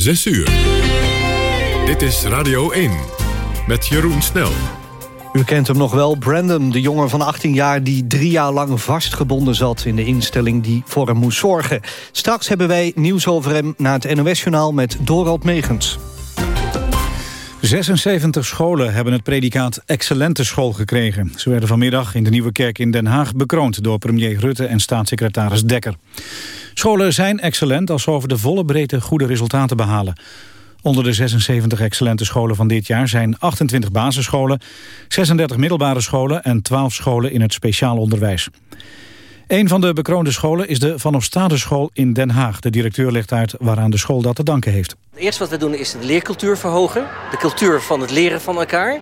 6 uur. Dit is Radio 1 met Jeroen Snel. U kent hem nog wel, Brandon, de jongen van 18 jaar... die drie jaar lang vastgebonden zat in de instelling die voor hem moest zorgen. Straks hebben wij nieuws over hem na het NOS-journaal met Dorald Megens. 76 scholen hebben het predicaat excellente school gekregen. Ze werden vanmiddag in de Nieuwe Kerk in Den Haag bekroond... door premier Rutte en staatssecretaris Dekker. Scholen zijn excellent als ze over de volle breedte goede resultaten behalen. Onder de 76 excellente scholen van dit jaar zijn 28 basisscholen... 36 middelbare scholen en 12 scholen in het speciaal onderwijs. Een van de bekroonde scholen is de Van School in Den Haag. De directeur legt uit waaraan de school dat te danken heeft. Het eerste wat we doen is de leercultuur verhogen. De cultuur van het leren van elkaar.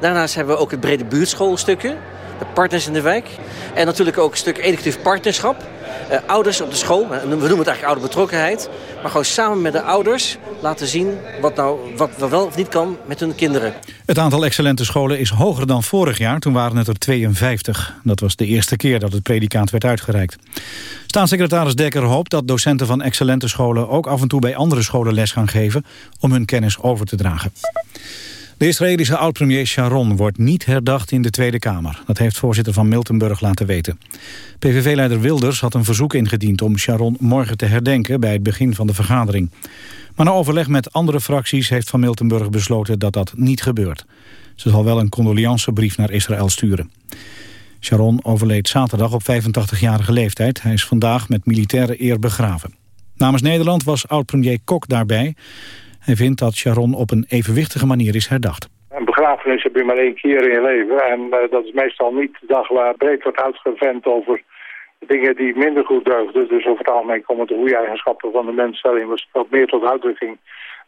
Daarnaast hebben we ook het brede buurtschoolstukken. De partners in de wijk. En natuurlijk ook een stuk educatief partnerschap. Uh, ouders op de school, we noemen het eigenlijk ouderbetrokkenheid. Maar gewoon samen met de ouders laten zien wat, nou, wat wel of niet kan met hun kinderen. Het aantal excellente scholen is hoger dan vorig jaar. Toen waren het er 52. Dat was de eerste keer dat het predicaat werd uitgereikt. Staatssecretaris Dekker hoopt dat docenten van excellente scholen... ook af en toe bij andere scholen les gaan geven... om hun kennis over te dragen. De Israëlische oud-premier Sharon wordt niet herdacht in de Tweede Kamer. Dat heeft voorzitter van Miltenburg laten weten. PVV-leider Wilders had een verzoek ingediend om Sharon morgen te herdenken... bij het begin van de vergadering. Maar na overleg met andere fracties heeft Van Miltenburg besloten dat dat niet gebeurt. Ze zal wel een condoleancebrief naar Israël sturen. Sharon overleed zaterdag op 85-jarige leeftijd. Hij is vandaag met militaire eer begraven. Namens Nederland was oud-premier Kok daarbij. Hij vindt dat Sharon op een evenwichtige manier is herdacht. Een begrafenis heb je maar één keer in je leven. En uh, dat is meestal niet de dag waar breed wordt uitgevent over dingen die minder goed deugden. Dus over het algemeen komen de goede eigenschappen van de mensstelling wat meer tot uitdrukking.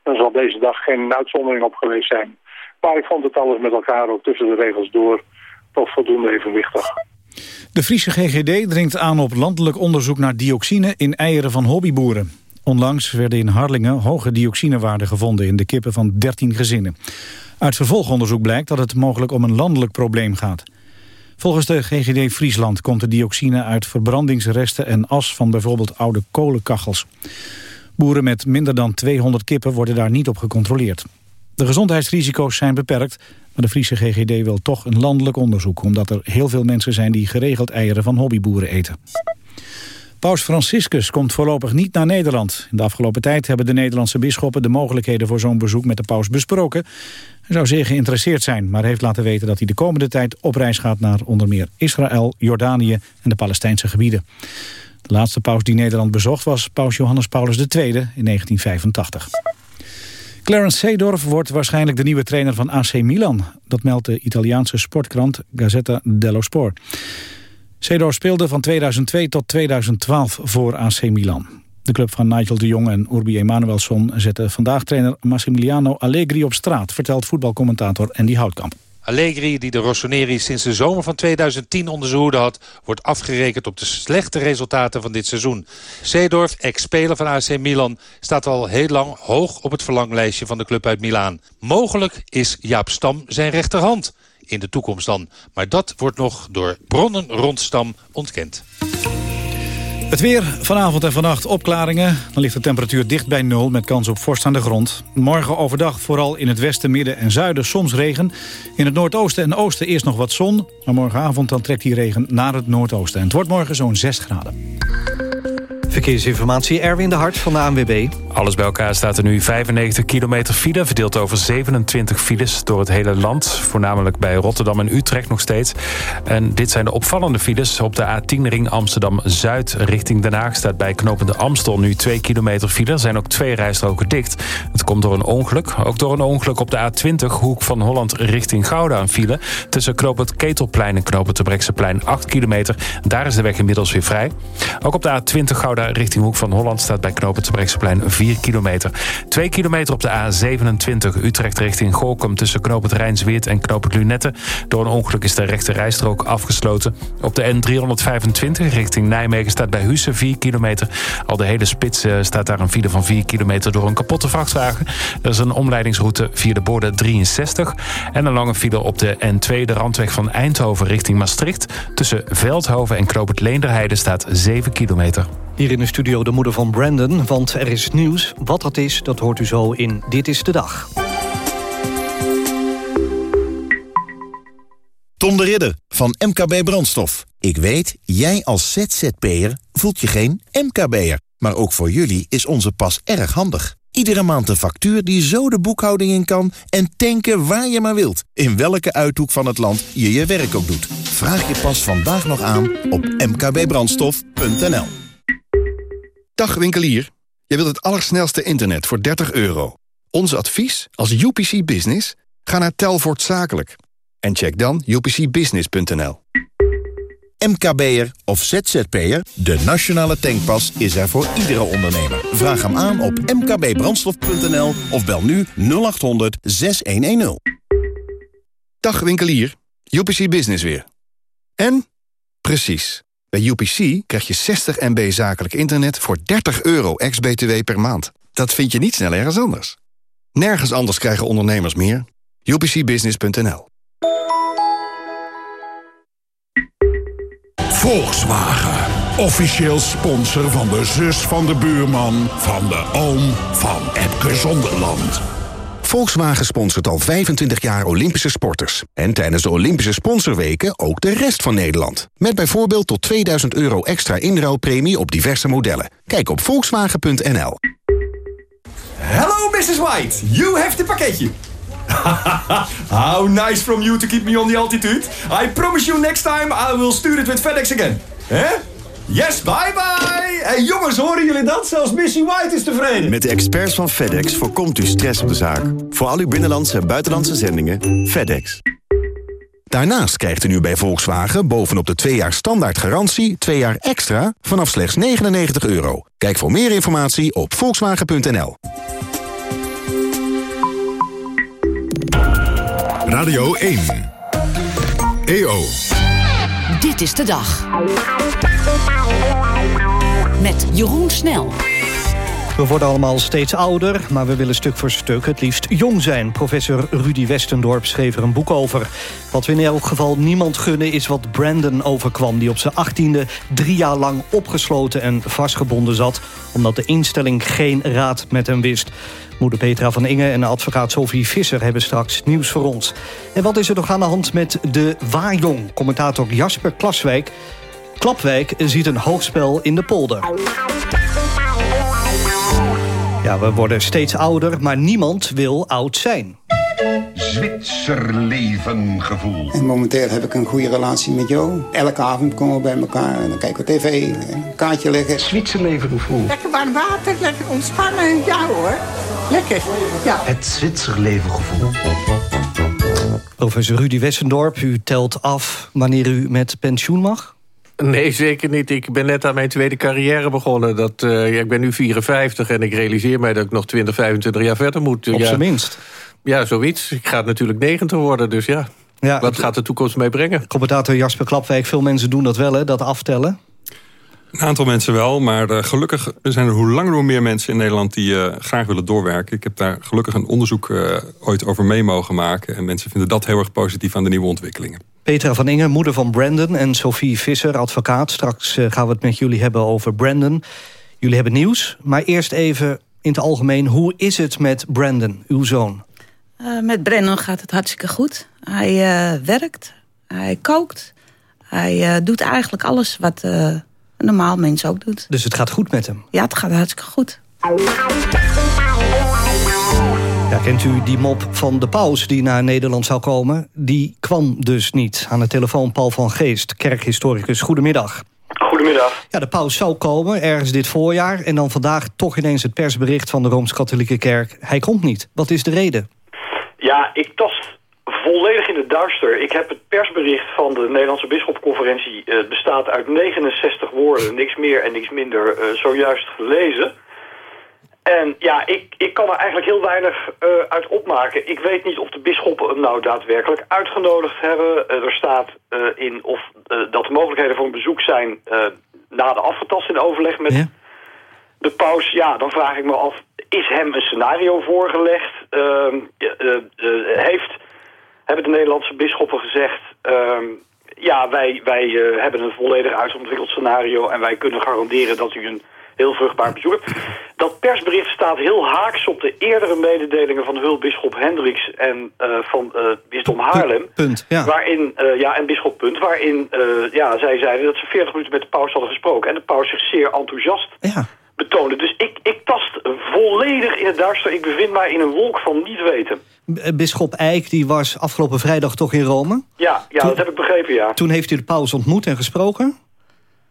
Dan zal deze dag geen uitzondering op geweest zijn. Maar ik vond het alles met elkaar ook tussen de regels door toch voldoende evenwichtig. De Friese GGD dringt aan op landelijk onderzoek naar dioxine in eieren van hobbyboeren. Onlangs werden in Harlingen hoge dioxinewaarden gevonden in de kippen van 13 gezinnen. Uit vervolgonderzoek blijkt dat het mogelijk om een landelijk probleem gaat. Volgens de GGD Friesland komt de dioxine uit verbrandingsresten en as van bijvoorbeeld oude kolenkachels. Boeren met minder dan 200 kippen worden daar niet op gecontroleerd. De gezondheidsrisico's zijn beperkt, maar de Friese GGD wil toch een landelijk onderzoek... omdat er heel veel mensen zijn die geregeld eieren van hobbyboeren eten. Paus Franciscus komt voorlopig niet naar Nederland. In de afgelopen tijd hebben de Nederlandse bisschoppen... de mogelijkheden voor zo'n bezoek met de paus besproken. Hij zou zeer geïnteresseerd zijn, maar heeft laten weten... dat hij de komende tijd op reis gaat naar onder meer Israël, Jordanië... en de Palestijnse gebieden. De laatste paus die Nederland bezocht was paus Johannes Paulus II in 1985. Clarence Seedorf wordt waarschijnlijk de nieuwe trainer van AC Milan. Dat meldt de Italiaanse sportkrant Gazzetta dello Sport. Seedorf speelde van 2002 tot 2012 voor AC Milan. De club van Nigel de Jong en Urbi Emanuelson zette vandaag trainer Massimiliano Allegri op straat, vertelt voetbalcommentator Andy Houtkamp. Allegri, die de Rossoneri sinds de zomer van 2010 onder zijn hoede had... wordt afgerekend op de slechte resultaten van dit seizoen. Seedorf, ex-speler van AC Milan, staat al heel lang hoog op het verlanglijstje van de club uit Milaan. Mogelijk is Jaap Stam zijn rechterhand in de toekomst dan. Maar dat wordt nog door bronnen rond Stam ontkend. Het weer, vanavond en vannacht opklaringen. Dan ligt de temperatuur dicht bij nul met kans op vorst aan de grond. Morgen overdag vooral in het westen, midden en zuiden soms regen. In het noordoosten en oosten eerst nog wat zon. Maar morgenavond dan trekt die regen naar het noordoosten. En het wordt morgen zo'n 6 graden. Verkeersinformatie, Erwin de Hart van de ANWB. Alles bij elkaar staat er nu 95 kilometer file... verdeeld over 27 files door het hele land. Voornamelijk bij Rotterdam en Utrecht nog steeds. En dit zijn de opvallende files. Op de A10-ring Amsterdam-Zuid richting Den Haag... staat bij knopende Amstel nu 2 kilometer file. Er zijn ook twee rijstroken dicht. Het komt door een ongeluk. Ook door een ongeluk op de A20 hoek van Holland richting Gouda een file. Tussen knooppunt Ketelplein en knooppunt de Brekselplein 8 kilometer. Daar is de weg inmiddels weer vrij. Ook op de A20 Gouda richting Hoek van Holland... staat bij knooppunt Terbrechtseplein 4 kilometer. 2 kilometer op de A27 Utrecht richting Gorkum... tussen knooppunt Rijnsweert en knooppunt Lunette. Door een ongeluk is de rechte rijstrook afgesloten. Op de N325 richting Nijmegen staat bij Hussen 4 kilometer. Al de hele spits eh, staat daar een file van 4 kilometer... door een kapotte vrachtwagen. Er is een omleidingsroute via de borden 63. En een lange file op de N2, de randweg van Eindhoven richting Maastricht. Tussen Veldhoven en knooppunt Leenderheide staat 7 kilometer. Hier in de studio de moeder van Brandon, want er is nieuws. Wat dat is, dat hoort u zo in Dit is de Dag. Tom de Ridder van MKB Brandstof. Ik weet, jij als ZZP'er voelt je geen MKB'er. Maar ook voor jullie is onze pas erg handig. Iedere maand een factuur die zo de boekhouding in kan... en tanken waar je maar wilt. In welke uithoek van het land je je werk ook doet. Vraag je pas vandaag nog aan op mkbbrandstof.nl. Dag winkelier. Je wilt het allersnelste internet voor 30 euro. Ons advies als UPC Business? Ga naar Telvoort Zakelijk. En check dan upcbusiness.nl. MKB'er of ZZP'er, de nationale tankpas is er voor iedere ondernemer. Vraag hem aan op mkbbrandstof.nl of bel nu 0800 6110. Dag winkelier. UPC Business weer. En? Precies. Bij UPC krijg je 60 MB zakelijk internet voor 30 euro ex-BTW per maand. Dat vind je niet snel ergens anders. Nergens anders krijgen ondernemers meer. UPCbusiness.nl Volkswagen. Officieel sponsor van de zus van de buurman... van de oom van Epke Zonderland. Volkswagen sponsort al 25 jaar Olympische sporters. En tijdens de Olympische sponsorweken ook de rest van Nederland. Met bijvoorbeeld tot 2000 euro extra inruilpremie op diverse modellen. Kijk op volkswagen.nl. Hello, Mrs. White. You have the pakketje. How nice from you to keep me on the altitude. I promise you next time I will stuur it with FedEx again. Hè? Yes, bye bye! Hey jongens, horen jullie dat? Zelfs Missy White is tevreden. Met de experts van FedEx voorkomt u stress op de zaak. Voor al uw binnenlandse en buitenlandse zendingen, FedEx. Daarnaast krijgt u nu bij Volkswagen bovenop de 2 jaar standaard garantie... 2 jaar extra vanaf slechts 99 euro. Kijk voor meer informatie op volkswagen.nl. Radio 1. EO. Dit is de dag. Met Jeroen Snel. We worden allemaal steeds ouder, maar we willen stuk voor stuk het liefst jong zijn. Professor Rudy Westendorp schreef er een boek over. Wat we in elk geval niemand gunnen is wat Brandon overkwam... die op zijn achttiende drie jaar lang opgesloten en vastgebonden zat... omdat de instelling geen raad met hem wist. Moeder Petra van Inge en advocaat Sophie Visser hebben straks nieuws voor ons. En wat is er nog aan de hand met de Waarjong? Commentator Jasper Klaswijk... Klapwijk ziet een hoogspel in de polder. Ja, we worden steeds ouder, maar niemand wil oud zijn. Zwitserleven gevoel. En momenteel heb ik een goede relatie met Jo. Elke avond komen we bij elkaar en dan kijken we tv, een kaartje leggen. Zwitserleven gevoel. Lekker warm water, lekker ontspannen. Ja hoor, lekker. Ja. Het Zwitserleven gevoel. Professor Rudy Wessendorp, u telt af wanneer u met pensioen mag? Nee, zeker niet. Ik ben net aan mijn tweede carrière begonnen. Dat, uh, ja, ik ben nu 54 en ik realiseer mij dat ik nog 20, 25 jaar verder moet. Op ja, zijn minst. Ja, zoiets. Ik ga natuurlijk 90 worden, dus ja. Ja, Wat gaat de toekomst mee brengen? Commentator Jasper Klapwijk, veel mensen doen dat wel, hè, dat aftellen. Een aantal mensen wel, maar uh, gelukkig zijn er hoe langer hoe meer mensen in Nederland die uh, graag willen doorwerken. Ik heb daar gelukkig een onderzoek uh, ooit over mee mogen maken. En mensen vinden dat heel erg positief aan de nieuwe ontwikkelingen. Petra van Inge, moeder van Brandon en Sophie Visser, advocaat. Straks gaan we het met jullie hebben over Brandon. Jullie hebben nieuws, maar eerst even in het algemeen. Hoe is het met Brandon, uw zoon? met Brandon gaat het hartstikke goed. Hij werkt, hij kookt. Hij doet eigenlijk alles wat een normaal mens ook doet. Dus het gaat goed met hem? Ja, het gaat hartstikke goed. Ja, kent u die mop van de paus die naar Nederland zou komen? Die kwam dus niet. Aan de telefoon Paul van Geest, kerkhistoricus. Goedemiddag. Goedemiddag. Ja, de paus zou komen ergens dit voorjaar... en dan vandaag toch ineens het persbericht van de Rooms-Katholieke Kerk. Hij komt niet. Wat is de reden? Ja, ik tast volledig in het duister. Ik heb het persbericht van de Nederlandse Bisschopconferentie... Uh, bestaat uit 69 woorden, niks meer en niks minder, uh, zojuist gelezen. En ja, ik, ik kan er eigenlijk heel weinig uh, uit opmaken. Ik weet niet of de bisschoppen hem nou daadwerkelijk uitgenodigd hebben. er staat in of dat de mogelijkheden voor een bezoek zijn... na de afgetast in overleg met ja. de paus. Ja, dan vraag ik me af, is hem een scenario voorgelegd? Ehm, heeft hebben de Nederlandse bisschoppen gezegd... Uh, ja, wij, wij eh, hebben een volledig uitontwikkeld scenario... en wij kunnen garanderen dat u een heel vruchtbaar bezoek. Dat persbericht staat heel haaks op de eerdere mededelingen... van hulpbisschop Hendricks en eh, van uh, bisdom Haarlem. Punt, ja. Waarin, ja, en bisschop Punt, waarin ja, zij zeiden dat ze 40 minuten met de paus hadden gesproken... en de paus zich zeer enthousiast ja. betoonde. Dus ik, ik tast volledig in het duister. Ik bevind mij in een wolk van niet weten. Bisschop Eijk die was afgelopen vrijdag toch in Rome? Ja, ja dat heb ik begrepen, ja. Toen heeft u de paus ontmoet en gesproken?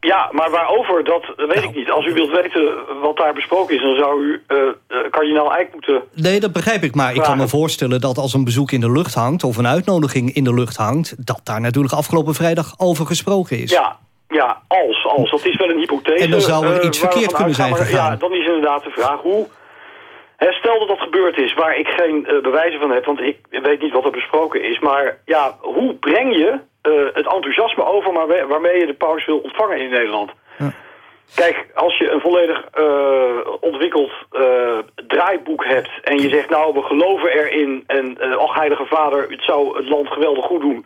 Ja, maar waarover, dat weet ik niet. Als u wilt weten wat daar besproken is... dan zou u uh, kardinaal Eijk moeten... Nee, dat begrijp ik. Maar ik kan me voorstellen dat als een bezoek in de lucht hangt... of een uitnodiging in de lucht hangt... dat daar natuurlijk afgelopen vrijdag over gesproken is. Ja, ja als, als. Dat is wel een hypothese. En dan zou er iets verkeerd kunnen zijn gegaan. Ja, dan is inderdaad de vraag hoe... stel dat dat gebeurd is, waar ik geen bewijzen van heb... want ik weet niet wat er besproken is... maar ja, hoe breng je het enthousiasme over maar waarmee je de paus wil ontvangen in Nederland. Ja. Kijk, als je een volledig uh, ontwikkeld uh, draaiboek hebt... en je zegt, nou, we geloven erin... en, ach, heilige vader, het zou het land geweldig goed doen...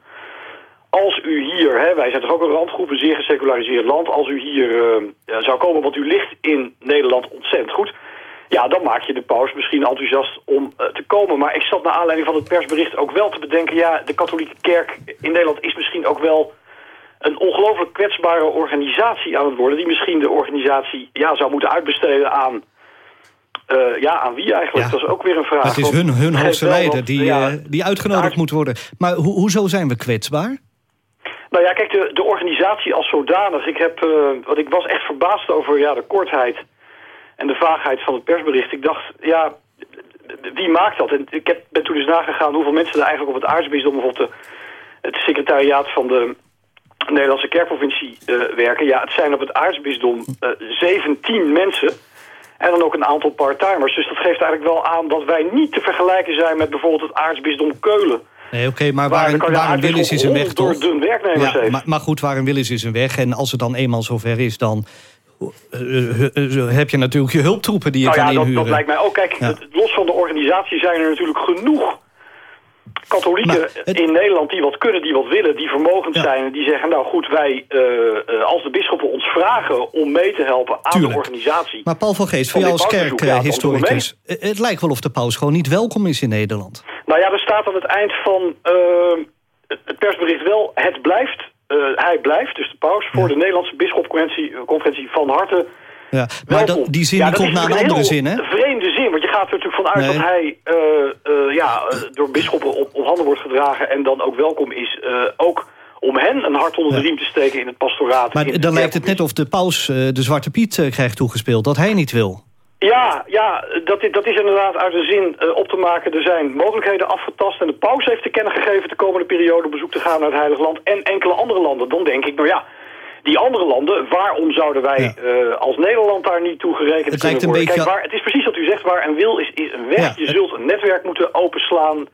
als u hier, hè, wij zijn toch ook een randgroep, een zeer geseculariseerd land... als u hier zou komen, want u ligt in Nederland ontzettend goed... Ja, dan maak je de paus misschien enthousiast om uh, te komen. Maar ik zat naar aanleiding van het persbericht ook wel te bedenken... ja, de katholieke kerk in Nederland is misschien ook wel een ongelooflijk kwetsbare organisatie aan het worden... die misschien de organisatie ja, zou moeten uitbesteden aan... Uh, ja, aan wie eigenlijk? Dat is ook weer een vraag. Het is hun, hun hoogste leider die, ja, uh, die uitgenodigd moet worden. Maar ho hoezo zijn we kwetsbaar? Nou ja, kijk, de, de organisatie als zodanig... Ik, heb, wat ik was echt verbaasd over ja, de kortheid en de vaagheid van het persbericht. Ik dacht, ja, wie maakt dat? En ik heb, ben toen eens nagegaan hoeveel mensen er eigenlijk op het aartsbisdom... of op de, het secretariaat van de Nederlandse kerkprovincie uh, werken. Ja, het zijn op het aartsbisdom uh, 17 mensen... En dan ook een aantal part-timers. Dus dat geeft eigenlijk wel aan dat wij niet te vergelijken zijn... met bijvoorbeeld het aartsbisdom Keulen. Nee, oké, maar waar, waar, waar Willis is een weg, toch? dun werknemers ja, maar, maar, goed, waar een Willis is een weg. En als het dan eenmaal zover is, dan heb je natuurlijk je hulptroepen die je nou kan ja, inhuren. Dat, dat lijkt mij ook. Kijk, los van de organisatie zijn er natuurlijk genoeg katholieken in Nederland die wat kunnen, die wat willen, die vermogend zijn... en die zeggen, nou goed, wij, uh, als de bisschoppen ons vragen om mee te helpen aan Tuurlijk. de organisatie... Maar Paul van Geest, voor jou als kerkhistoricus... Ja, het lijkt wel of de paus gewoon niet welkom is in Nederland. Nou ja, er staat aan het eind van uh, het persbericht wel, het blijft hij blijft, dus de paus, voor de Nederlandse bisschopconferentie van harte... Ja, maar dat, die zin ja, die komt naar een andere zin, hè? Een vreemde zin, want je gaat er natuurlijk vanuit nee. dat hij uh, uh, ja, door bisschoppen op, op, handen wordt gedragen... en dan ook welkom is, ook om hen een hart onder de riem te steken in het pastoraat. Maar dan lijkt het net of de paus de Zwarte Piet krijgt toegespeeld, dat hij niet wil. Ja, ja dat, dat is inderdaad uit de zin uh, op te maken. Er zijn mogelijkheden afgetast en de paus heeft te kennen gegeven... de komende periode op bezoek te gaan naar het Heilige Land... en enkele andere landen. Dan denk ik, nou ja, die andere landen... waarom zouden wij ja. uh, als Nederland daar niet toe gerekend het kunnen worden? Kijk, beetje... waar, het is precies wat u zegt, waar een wil is, is een weg. Ja. Je zult een netwerk moeten openslaan...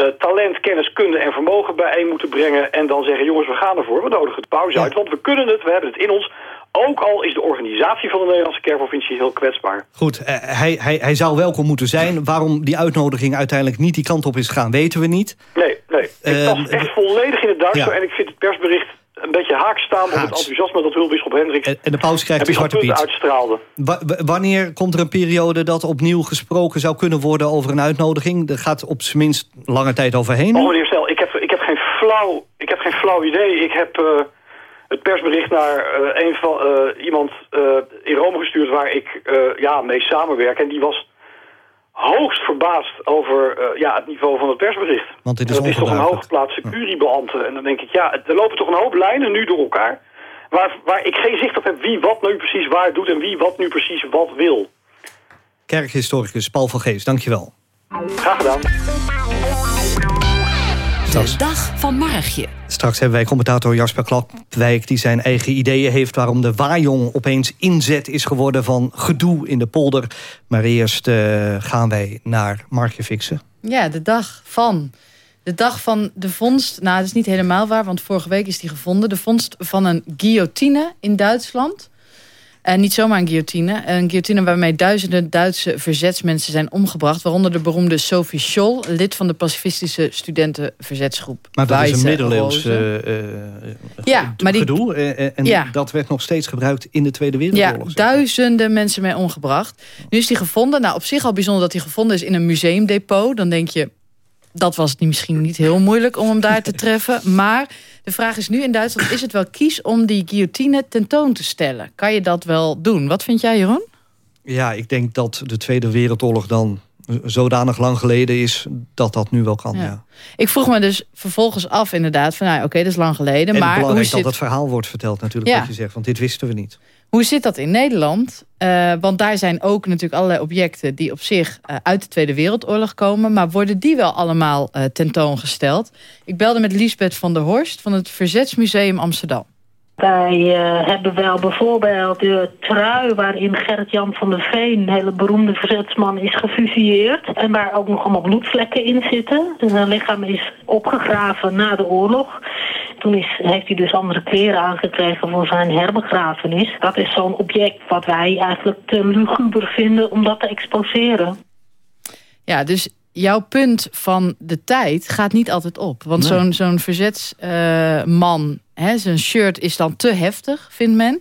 Uh, talent, kennis, kunde en vermogen bijeen moeten brengen... en dan zeggen, jongens, we gaan ervoor, we nodigen de paus uit... want we kunnen het, we hebben het in ons... Ook al is de organisatie van de Nederlandse kerkprovincie heel kwetsbaar. Goed, uh, hij, hij, hij zou welkom moeten zijn. Waarom die uitnodiging uiteindelijk niet die kant op is gegaan, weten we niet. Nee, nee. Ik uh, tast echt volledig in het duister. Ja. En ik vind het persbericht een beetje haak staan op het enthousiasme dat Hulbisschop Hendrik en, en de paus krijgt de zwarte piet. uitstraalde. Wa wanneer komt er een periode dat opnieuw gesproken zou kunnen worden over een uitnodiging? Er gaat op zijn minst lange tijd overheen. Oh, meneer Stel, ik heb, ik heb, geen, flauw, ik heb geen flauw idee. Ik heb... Uh, het persbericht naar uh, een van, uh, iemand uh, in Rome gestuurd waar ik ja, mee samenwerk. En die was hoogst verbaasd over ja, het niveau van het persbericht. Want dit is dat is toch een hooggeplaatste curiebeambte. En dan denk ik, ja, er lopen toch een hoop lijnen nu door elkaar... waar, waar ik geen zicht op heb wie wat nu precies waar doet... en wie wat nu precies wat wil. Kerkhistoricus Paul van Geest, dankjewel. Graag gedaan. De dag van Margje. Straks hebben wij commentator Jasper Klapwijk... die zijn eigen ideeën heeft waarom de Waaijong opeens inzet is geworden... van gedoe in de polder. Maar eerst uh, gaan wij naar Margje fixen. Ja, de dag van... De dag van de vondst, nou dat is niet helemaal waar... want vorige week is die gevonden. De vondst van een guillotine in Duitsland. Uh, niet zomaar een guillotine. Een guillotine waarmee duizenden Duitse verzetsmensen zijn omgebracht. Waaronder de beroemde Sophie Scholl, lid van de pacifistische studentenverzetsgroep. Maar dat is een middeleeuws Rozen. eh, eh, Ja, maar die- gedoe. eh, eh, en Ja. dat werd nog steeds gebruikt in de Tweede Ja, Wereldoorlog. duizenden mensen mee omgebracht. Nu is die gevonden. Nou, op zich al bijzonder dat hij gevonden is in een museumdepot. Dan denk je, dat was niet- misschien niet heel moeilijk om hem daar te treffen. Maar de vraag is nu in Duitsland, is het wel kies om die guillotine tentoon te stellen? Kan je dat wel doen? Wat vind jij, Jeroen? Ja, ik denk dat de Tweede Wereldoorlog dan zodanig lang geleden is... dat dat nu wel kan, ja. Ja. Ik vroeg me dus vervolgens af inderdaad van, nou, oké, dat is lang geleden. En maar hoe belangrijk zit, dat het verhaal wordt verteld natuurlijk, Ja. wat je zegt. Want dit wisten we niet. Hoe zit dat in Nederland? Eh, want daar zijn ook natuurlijk allerlei objecten die op zich eh, uit de Tweede Wereldoorlog komen. Maar worden die wel allemaal eh, tentoongesteld? Ik belde met Liesbeth van der Horst van het Verzetsmuseum Amsterdam. Wij eh, hebben wel bijvoorbeeld de trui waarin Gerrit-Jan van der Veen, een hele beroemde verzetsman, is gefusilleerd. En waar ook nog allemaal bloedvlekken in zitten. Dus zijn lichaam is opgegraven na de oorlog. Toen is, heeft hij dus andere kleren aangekregen voor zijn herbegrafenis. Dat is zo'n object wat wij eigenlijk te luguber vinden om dat te exposeren. Ja, dus jouw punt van de tijd gaat niet altijd op. Want Nee. zo'n zo'n verzetsman, zijn shirt is dan te heftig, vindt men.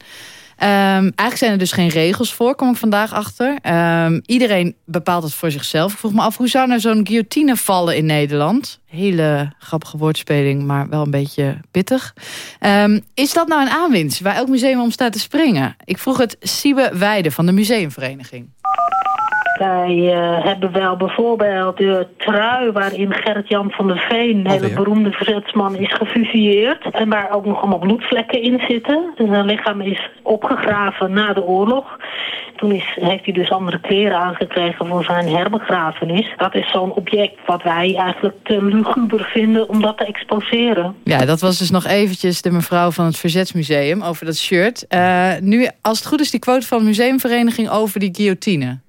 Ehm, eigenlijk zijn er dus geen regels voor, kom ik vandaag achter. Ehm, iedereen bepaalt het voor zichzelf. Ik vroeg me af, hoe zou nou zo'n guillotine vallen in Nederland? Hele grappige woordspeling, maar wel een beetje pittig. Ehm, is dat nou een aanwinst waar elk museum om staat te springen? Ik vroeg het Siebe Weide van de Museumvereniging. Wij eh, hebben wel bijvoorbeeld de trui waarin Gerrit-Jan van der Veen, een hele beroemde verzetsman, is gefusilleerd. En waar ook nog allemaal bloedvlekken in zitten. Dus zijn lichaam is opgegraven na de oorlog. Toen is, heeft hij dus andere kleren aangekregen voor zijn herbegrafenis. Dat is zo'n object wat wij eigenlijk te luguber vinden om dat te exposeren. Ja, dat was dus nog eventjes de mevrouw van het Verzetsmuseum over dat shirt. Eh, nu, als het goed is, die quote van de museumvereniging over die guillotine.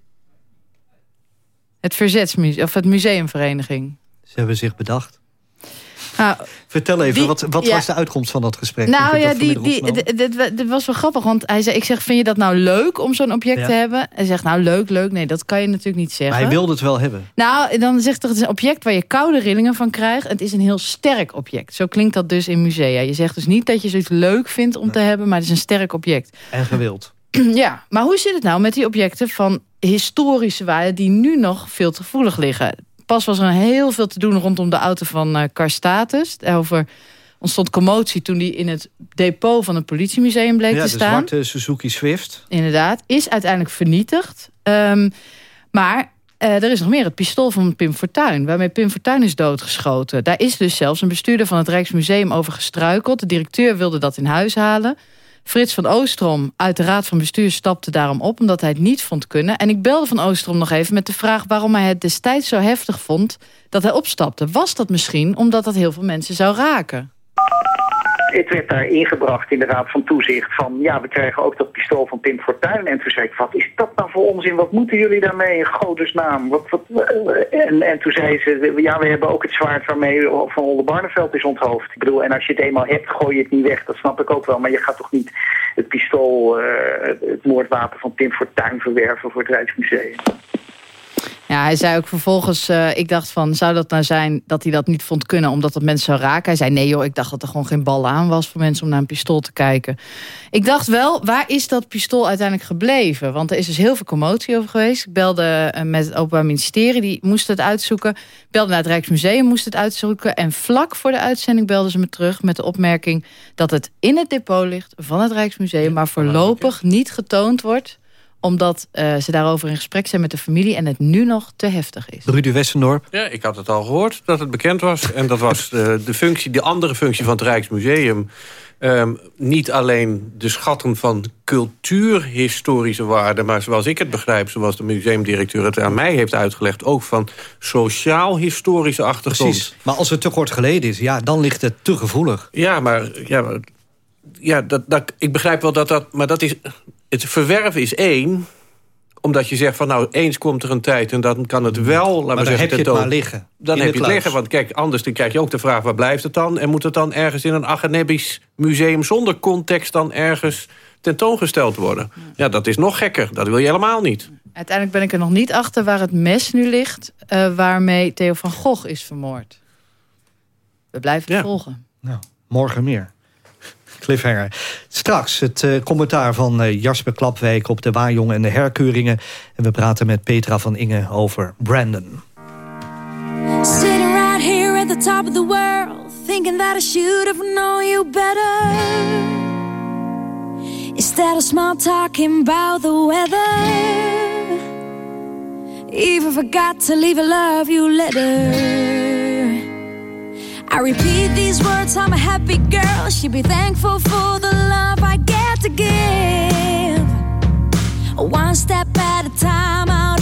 Het Verzetsmuseum, of het museumvereniging. Ze hebben zich bedacht. Nou, Vertel even, Die- wat, wat ja. was de uitkomst van dat gesprek? Nou ja, dat die, die, dit- was wel grappig, want hij zei, ik zeg, vind je dat nou leuk om zo'n object Ja. te hebben? Hij zegt, nou leuk, leuk, nee, dat kan je natuurlijk niet zeggen. Maar hij wilde het wel hebben. Nou, dan zegt toch, het is een object waar je koude rillingen van krijgt. Het is een heel sterk object. Zo klinkt dat dus in musea. Je zegt dus niet dat je zoiets leuk vindt om te hebben, maar het is een sterk object. En gewild. Ja, maar hoe zit het nou met die objecten van historische waarde... die nu nog veel te gevoelig liggen? Pas was er heel veel te doen rondom de auto van eh Karstatus. Daarover ontstond commotie toen die in het depot van het politiemuseum bleek Ja, te de staan. zwarte Suzuki Swift. Inderdaad, is uiteindelijk vernietigd. Ehm, maar eh, er is nog meer, het pistool van Pim Fortuyn... waarmee Pim Fortuyn is doodgeschoten. Daar is dus zelfs een bestuurder van het Rijksmuseum over gestruikeld. De directeur wilde dat in huis halen. Frits van Oostrom uit de raad van bestuur stapte daarom op... omdat hij het niet vond kunnen. En ik belde van Oostrom nog even met de vraag... waarom hij het destijds zo heftig vond dat hij opstapte. Was dat misschien omdat dat heel veel mensen zou raken? Het werd daar ingebracht in de Raad van Toezicht van... ja, we krijgen ook dat pistool van Pim Fortuyn. En toen zei ik, wat is dat nou voor onzin? Wat moeten jullie daarmee in godesnaam? Wat, wat, eh, en, en toen zei ze, ja, we hebben ook het zwaard waarmee Van Olde Barneveld is onthoofd. Ik bedoel, en als je het eenmaal hebt, gooi je het niet weg. Dat snap ik ook wel. Maar je gaat toch niet het pistool, eh, het moordwapen van Pim Fortuyn verwerven voor het Rijksmuseum? Ja, hij zei ook vervolgens, eh, ik dacht van, zou dat nou zijn dat hij dat niet vond kunnen omdat dat mensen zou raken? Hij zei, nee joh, ik dacht dat er gewoon geen bal aan was voor mensen om naar een pistool te kijken. Ik dacht wel, waar is dat pistool uiteindelijk gebleven? Want er is dus heel veel commotie over geweest. Ik belde eh, met het Openbaar Ministerie, die moest het uitzoeken. Ik belde naar het Rijksmuseum, moest het uitzoeken. En vlak voor de uitzending belden ze me terug met de opmerking dat het in het depot ligt van het Rijksmuseum, maar voorlopig niet getoond wordt omdat eh, ze daarover in gesprek zijn met de familie... en het nu nog te heftig is. Rudy Wessendorp. Ja, ik had het al gehoord dat het bekend was. En dat was de, de, functie, de andere functie van het Rijksmuseum. Ehm, niet alleen de schatten van cultuurhistorische waarde... maar zoals ik het begrijp, zoals de museumdirecteur het aan mij heeft uitgelegd... ook van sociaal-historische achtergrond. Precies. Maar als het te kort geleden is, ja, dan ligt het te gevoelig. Ja, maar, ja, maar ja, dat, dat, ik begrijp wel dat dat... Maar dat is, het verwerven is één omdat je zegt van nou, eens komt er een tijd en dan kan het wel... Laten Maar zeggen, heb je het maar liggen. Dan heb je het kluis. liggen, want kijk, anders dan krijg je ook de vraag... waar blijft het dan? En moet het dan ergens in een academisch museum... zonder context dan ergens tentoongesteld worden. Ja, dat is nog gekker. Dat wil je helemaal niet. Uiteindelijk ben ik er nog niet achter waar het mes nu ligt... Uh, waarmee Theo van Gogh is vermoord. We blijven het volgen. Nou, morgen meer. Cliffhanger. Straks het uh, commentaar van uh, Jasper Klapwijk op de Waarjong en de herkeuringen. En we praten met Petra van Inge over Brandon. Sitting right here at the top of the world Thinking that I should have known you better Instead of small talking about the weather Even forgot to leave a love you letter I repeat these words, I'm a happy girl. Should be thankful for the love I get to give. One step at a time out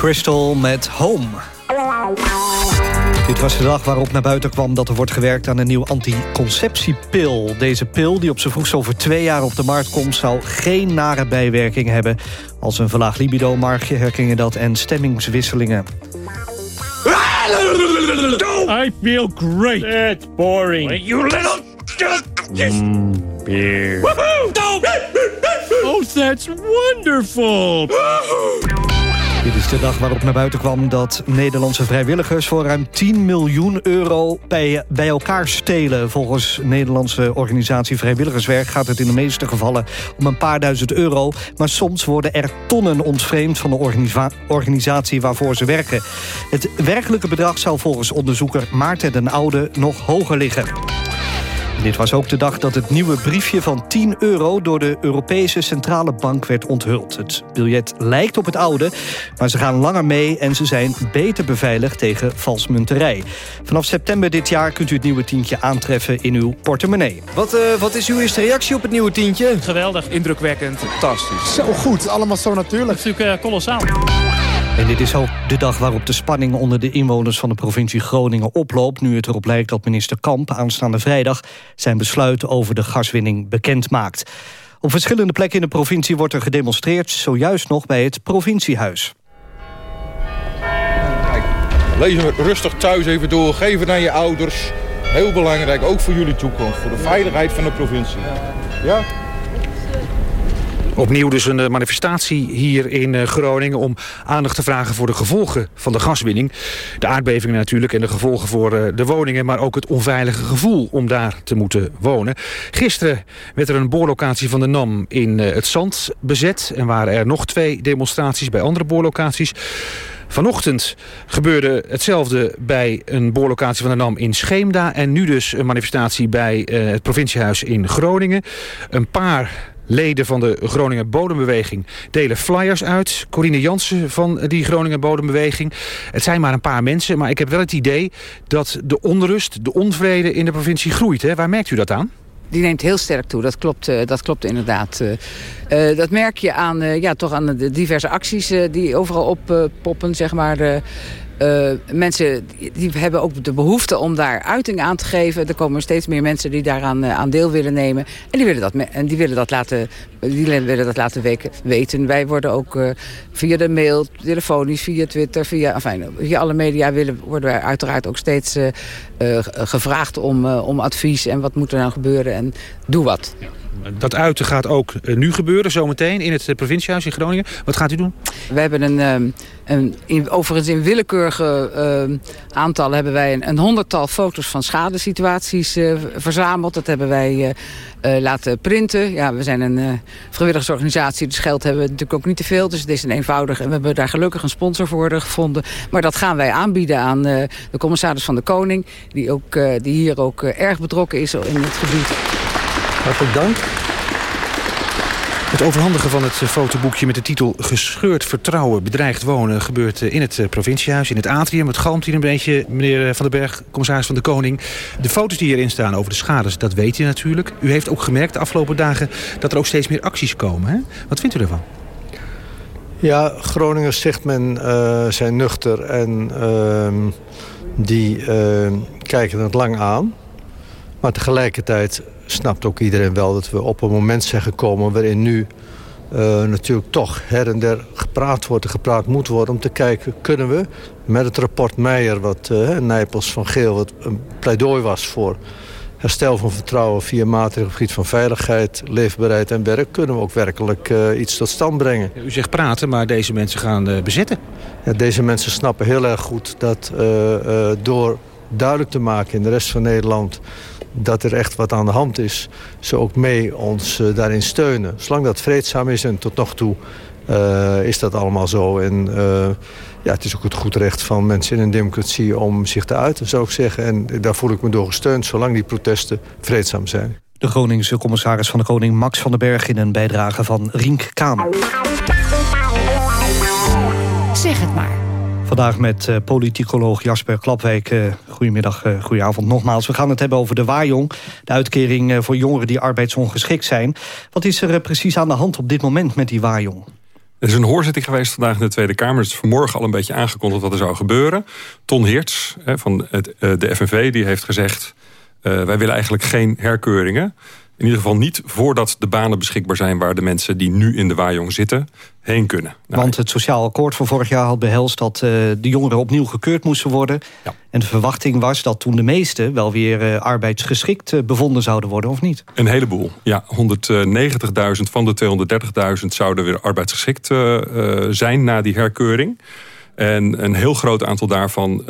Crystal met Home. Dit was de dag waarop naar buiten kwam dat er wordt gewerkt aan een nieuw anticonceptiepil. Deze pil, die op z'n vroegst over twee jaar op de markt komt... zou geen nare bijwerkingen hebben als een verlaagd libido, margje, herkennen dat en stemmingswisselingen. I feel great. It's boring. You little beer. Woohoo! Oh, that's wonderful. Dit is de dag waarop naar buiten kwam dat Nederlandse vrijwilligers... voor ruim 10 miljoen euro bij, elkaar stelen. Volgens Nederlandse organisatie Vrijwilligerswerk... gaat het in de meeste gevallen om een paar duizend euro. Maar soms worden er tonnen ontvreemd van de organisa organisatie waarvoor ze werken. Het werkelijke bedrag zou volgens onderzoeker Maarten den Oude nog hoger liggen. Dit was ook de dag dat het nieuwe briefje van 10 euro... door de Europese Centrale Bank werd onthuld. Het biljet lijkt op het oude, maar ze gaan langer mee... en ze zijn beter beveiligd tegen valsmunterij. Vanaf september dit jaar kunt u het nieuwe tientje aantreffen in uw portemonnee. Wat, uh, wat is uw eerste reactie op het nieuwe tientje? Geweldig, indrukwekkend. Fantastisch. Zo goed, allemaal zo natuurlijk. Dat is natuurlijk uh, kolossaal. En dit is ook de dag waarop de spanning onder de inwoners van de provincie Groningen oploopt... nu het erop lijkt dat minister Kamp aanstaande vrijdag zijn besluit over de gaswinning bekend maakt. Op verschillende plekken in de provincie wordt er gedemonstreerd... zojuist nog bij het provinciehuis. Kijk, lees hem rustig thuis even door, geef het aan je ouders. Heel belangrijk, ook voor jullie toekomst, voor de veiligheid van de provincie. Ja? Opnieuw dus een manifestatie hier in Groningen om aandacht te vragen voor de gevolgen van de gaswinning. De aardbevingen natuurlijk en de gevolgen voor de woningen, maar ook het onveilige gevoel om daar te moeten wonen. Gisteren werd er een boorlocatie van de NAM in het Zand bezet en waren er nog twee demonstraties bij andere boorlocaties. Vanochtend gebeurde hetzelfde bij een boorlocatie van de NAM in Scheemda. En nu dus een manifestatie bij het provinciehuis in Groningen. Een paar leden van de Groningen Bodembeweging delen flyers uit. Corine Jansen van die Groningen Bodembeweging. Het zijn maar een paar mensen, maar ik heb wel het idee dat de onrust, de onvrede in de provincie groeit. Hè? Waar merkt u dat aan? Die neemt heel sterk toe, dat klopt, uh, dat klopt inderdaad. Uh, dat merk je aan, ja, toch aan de diverse acties die overal oppoppen, zeg maar. Uh, mensen die hebben ook de behoefte om daar uiting aan te geven. Er komen steeds meer mensen die daaraan uh, aan deel willen nemen. En die willen dat, en die willen dat laten, die willen dat laten weten. Wij worden ook uh, via de mail, telefonisch, via Twitter, via, enfin, alle media willen, worden wij uiteraard ook steeds gevraagd om, om advies. En wat moet er nou gebeuren en doe wat. Dat uiten gaat ook nu gebeuren, zometeen, in het provinciehuis in Groningen. Wat gaat u doen? We hebben een, een in, overigens in willekeurige uh, aantallen hebben wij een, een, honderdtal foto's van schadesituaties uh, verzameld. Dat hebben wij laten printen. Ja, we zijn een vrijwilligersorganisatie, dus geld hebben we natuurlijk ook niet te veel. Dus het is een eenvoudig en we hebben daar gelukkig een sponsor voor gevonden. Maar dat gaan wij aanbieden aan de commissaris van de Koning, die, ook, die hier ook erg betrokken is in het gebied. Hartelijk dank. Het overhandigen van het fotoboekje met de titel Gescheurd vertrouwen, bedreigd wonen... gebeurt in het provinciehuis, in het atrium. Het galmt hier een beetje, meneer Van den Berg, commissaris van de Koning. De foto's die hierin staan over de schades, dat weet u natuurlijk. U heeft ook gemerkt de afgelopen dagen dat er ook steeds meer acties komen. Hè? Wat vindt u ervan? Ja, Groningers zegt men uh, zijn nuchter en uh, die uh, kijken het lang aan. Maar tegelijkertijd snapt ook iedereen wel dat we op een moment zijn gekomen... waarin nu uh, natuurlijk toch her en der gepraat wordt en gepraat moet worden... om te kijken, kunnen we met het rapport Meijer, wat uh, Nijpels van Geel... wat een pleidooi was voor herstel van vertrouwen... via maatregelen op gebied van veiligheid, leefbaarheid en werk... kunnen we ook werkelijk uh, iets tot stand brengen. U zegt praten, maar deze mensen gaan bezetten. Ja, deze mensen snappen heel erg goed dat door duidelijk te maken in de rest van Nederland dat er echt wat aan de hand is... ze ook mee ons uh, daarin steunen. Zolang dat vreedzaam is en tot nog toe uh, is dat allemaal zo. En uh, ja, het is ook het goed recht van mensen in een democratie om zich te uiten, zou ik zeggen. En daar voel ik me door gesteund, zolang die protesten vreedzaam zijn. De Groningse commissaris van de Koning Max van den Berg... in een bijdrage van Rink Kamer. Zeg het maar. Vandaag met uh, politicoloog Jasper Klapwijk. Uh, goedemiddag, uh, goedenavond nogmaals. We gaan het hebben over de waaijong. De uitkering voor jongeren die arbeidsongeschikt zijn. Wat is er precies aan de hand op dit moment met die waaijong? Er is een hoorzitting geweest vandaag in de Tweede Kamer. Het is vanmorgen al een beetje aangekondigd wat er zou gebeuren. Ton Heerts van het, de FNV die heeft gezegd... wij willen eigenlijk geen herkeuringen. In ieder geval niet voordat de banen beschikbaar zijn... waar de mensen die nu in de Wajong zitten heen kunnen. Nou, Want het sociaal akkoord van vorig jaar had behelst... dat uh, de jongeren opnieuw gekeurd moesten worden. Ja. En de verwachting was dat toen de meesten... wel weer uh, arbeidsgeschikt uh, bevonden zouden worden, of niet? Een heleboel. Ja, 190.000 van de 230.000 zouden weer arbeidsgeschikt zijn... na die herkeuring. En een heel groot aantal daarvan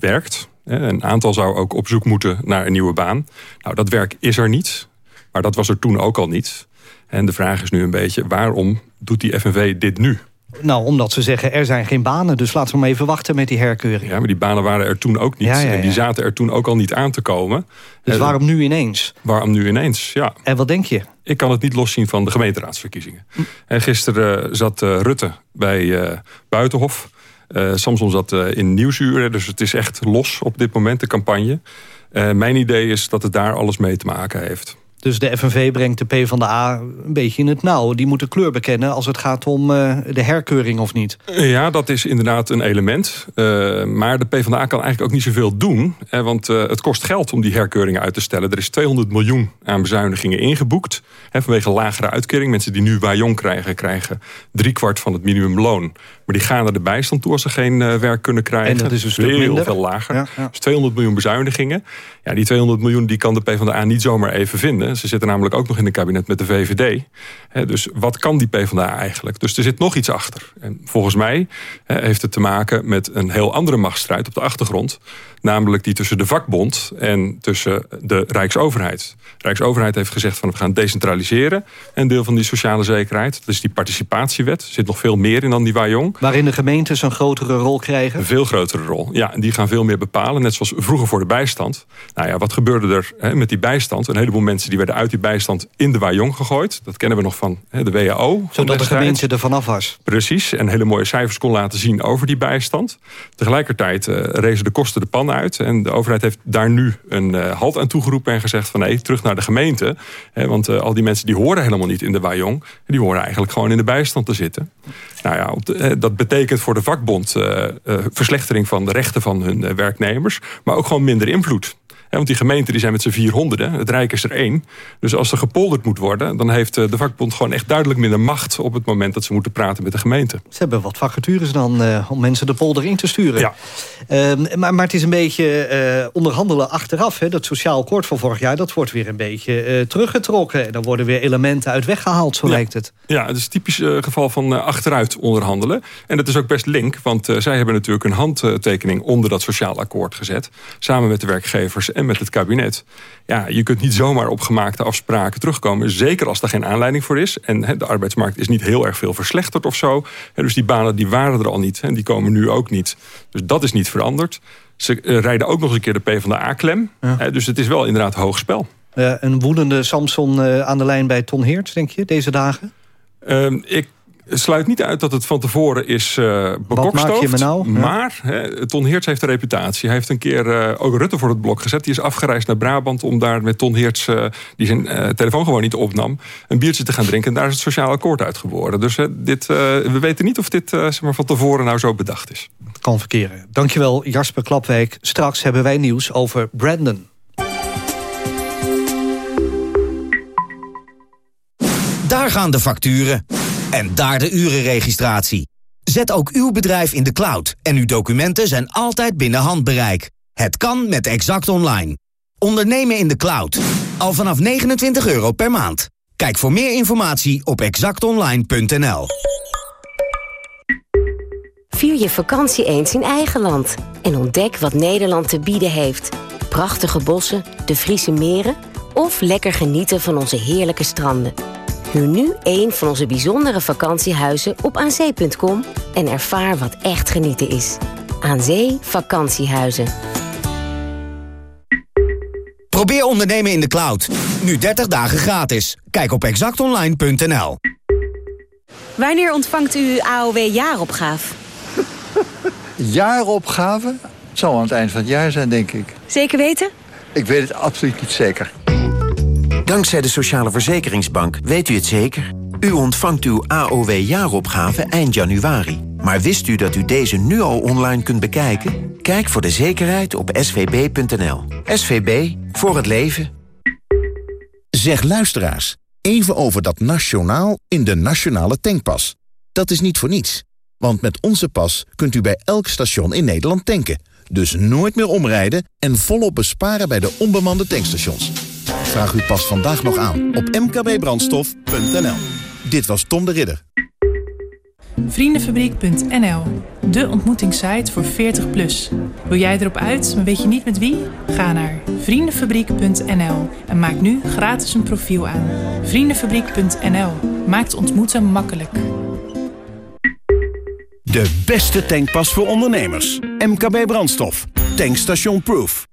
werkt... Een aantal zou ook op zoek moeten naar een nieuwe baan. Nou, dat werk is er niet. Maar dat was er toen ook al niet. En de vraag is nu een beetje, waarom doet die FNV dit nu? Nou, omdat ze zeggen, er zijn geen banen. Dus laten we maar even wachten met die herkeuring. Ja, maar die banen waren er toen ook niet. Ja, ja, ja. En die zaten er toen ook al niet aan te komen. Dus waarom nu ineens? Waarom nu ineens, ja. En wat denk je? Ik kan het niet loszien van de gemeenteraadsverkiezingen. Hm. En gisteren uh, zat uh, Rutte bij uh, Buitenhof. Samson zat in Nieuwsuur. Dus het is echt los op dit moment, de campagne. mijn idee is dat het daar alles mee te maken heeft. Dus de FNV brengt de PvdA een beetje in het nauw. Die moeten kleur bekennen als het gaat om uh, de herkeuring of niet. Ja, dat is inderdaad een element. Uh, maar de PvdA kan eigenlijk ook niet zoveel doen. Hè, want uh, het kost geld om die herkeuringen uit te stellen. Er is 200 miljoen aan bezuinigingen ingeboekt. Hè, vanwege lagere uitkering. Mensen die nu jong krijgen, krijgen driekwart van het minimumloon. Maar die gaan naar de bijstand toe als ze geen werk kunnen krijgen. En dat is een stuk heel minder. veel lager. Ja, ja. Dus 200 miljoen bezuinigingen. Ja, die 200 miljoen die kan de PvdA niet zomaar even vinden Ze zitten namelijk ook nog in een kabinet met de VVD. dus wat kan die PvdA eigenlijk? Dus er zit nog iets achter. En volgens mij heeft het te maken met een heel andere machtsstrijd op de achtergrond. Namelijk die tussen de vakbond en tussen de Rijksoverheid. De Rijksoverheid heeft gezegd van we gaan decentraliseren. Een deel van die sociale zekerheid. Dus die participatiewet. Er zit nog veel meer in dan die Wajong. Waarin de gemeentes een grotere rol krijgen? Een veel grotere rol. Ja, en die gaan veel meer bepalen. Net zoals vroeger voor de bijstand. Nou ja, wat gebeurde er hè, met die bijstand? Een heleboel mensen die werden uit die bijstand in de Wajong gegooid. Dat kennen we nog van hè, de WHO. Zodat de gemeente er vanaf was. Precies. En hele mooie cijfers kon laten zien over die bijstand. Tegelijkertijd uh, rezen de kosten de pan uit. En de overheid heeft daar nu een uh, halt aan toegeroepen en gezegd van nee, terug naar de gemeente. Want uh, al die mensen die horen helemaal niet in de Wajong. Die horen eigenlijk gewoon in de bijstand te zitten. Nou ja, dat betekent voor de vakbond verslechtering van de rechten van hun werknemers. Maar ook gewoon minder invloed want die gemeenten die zijn met z'n vierhonderden. Het Rijk is er één. Dus als er gepolderd moet worden... dan heeft eh, de vakbond gewoon echt duidelijk minder macht... op het moment dat ze moeten praten met de gemeente. Ze hebben wat vacatures dan uh, om mensen de polder in te sturen. Ja. Uh, maar, maar het is een beetje uh, onderhandelen achteraf. Hè. Dat sociaal akkoord van vorig jaar... dat wordt weer een beetje teruggetrokken. En dan worden weer elementen uit weggehaald, zo ja. lijkt het. Ja, het is typisch geval van achteruit onderhandelen. En dat is ook best link, want zij hebben natuurlijk een handtekening... onder dat sociaal akkoord gezet. Samen met de werkgevers en met het kabinet. Ja, je kunt niet zomaar op gemaakte afspraken terugkomen. Zeker als er geen aanleiding voor is. En de arbeidsmarkt is niet heel erg veel verslechterd of zo. Dus die banen die waren er al niet. En die komen nu ook niet. Dus dat is niet veranderd. Ze eh, rijden ook nog eens een keer de P van de A-klem. Ja. Dus het is wel inderdaad hoog spel. Uh, een woedende Samson uh, aan de lijn bij Ton Heert, denk je, deze dagen? Uh, ik sluit niet uit dat het van tevoren is uh, bekokstoofd. Nou? Maar he, Ton Heerts heeft een reputatie. Hij heeft een keer uh, ook Rutte voor het blok gezet. Die is afgereisd naar Brabant om daar met Ton Heerts... Uh, die zijn telefoon gewoon niet opnam... een biertje te gaan drinken. En daar is het sociaal akkoord uitgeboren. Dus dit, we weten niet of dit zeg maar van tevoren nou zo bedacht is. Het kan verkeren. Dankjewel Jasper Klapwijk. Straks hebben wij nieuws over Brandon. Daar gaan de facturen. En daar de urenregistratie. Zet ook uw bedrijf in de cloud en uw documenten zijn altijd binnen handbereik. Het kan met Exact Online. Ondernemen in de cloud. Al vanaf 29 euro per maand. Kijk voor meer informatie op exactonline.nl. Vier je vakantie eens in eigen land. En ontdek wat Nederland te bieden heeft. Prachtige bossen, de Friese meren... of lekker genieten van onze heerlijke stranden. Huur nu een van onze bijzondere vakantiehuizen op aanzee.com en ervaar wat echt genieten is. Aan Zee Vakantiehuizen. Probeer ondernemen in de cloud. Nu 30 dagen gratis. Kijk op exactonline.nl. Wanneer ontvangt u uw AOW-jaaropgave? Jaaropgave? Zal aan het eind van het jaar zijn, denk ik. Zeker weten? Ik weet het absoluut niet zeker. Dankzij de Sociale Verzekeringsbank weet u het zeker. U ontvangt uw AOW-jaaropgave eind januari. Maar wist u dat u deze nu al online kunt bekijken? Kijk voor de zekerheid op svb.nl. SVB, voor het leven. Zeg luisteraars, even over dat nationaal in de nationale tankpas. Dat is niet voor niets. Want met onze pas kunt u bij elk station in Nederland tanken. Dus nooit meer omrijden en volop besparen bij de onbemande tankstations. Vraag uw pas vandaag nog aan op mkbbrandstof.nl. Dit was Tom de Ridder. Vriendenfabriek.nl, de ontmoetingssite voor 40 plus. Wil jij erop uit, maar weet je niet met wie? Ga naar vriendenfabriek.nl en maak nu gratis een profiel aan. Vriendenfabriek.nl maakt ontmoeten makkelijk. De beste tankpas voor ondernemers. MKB Brandstof. Tankstation Proof.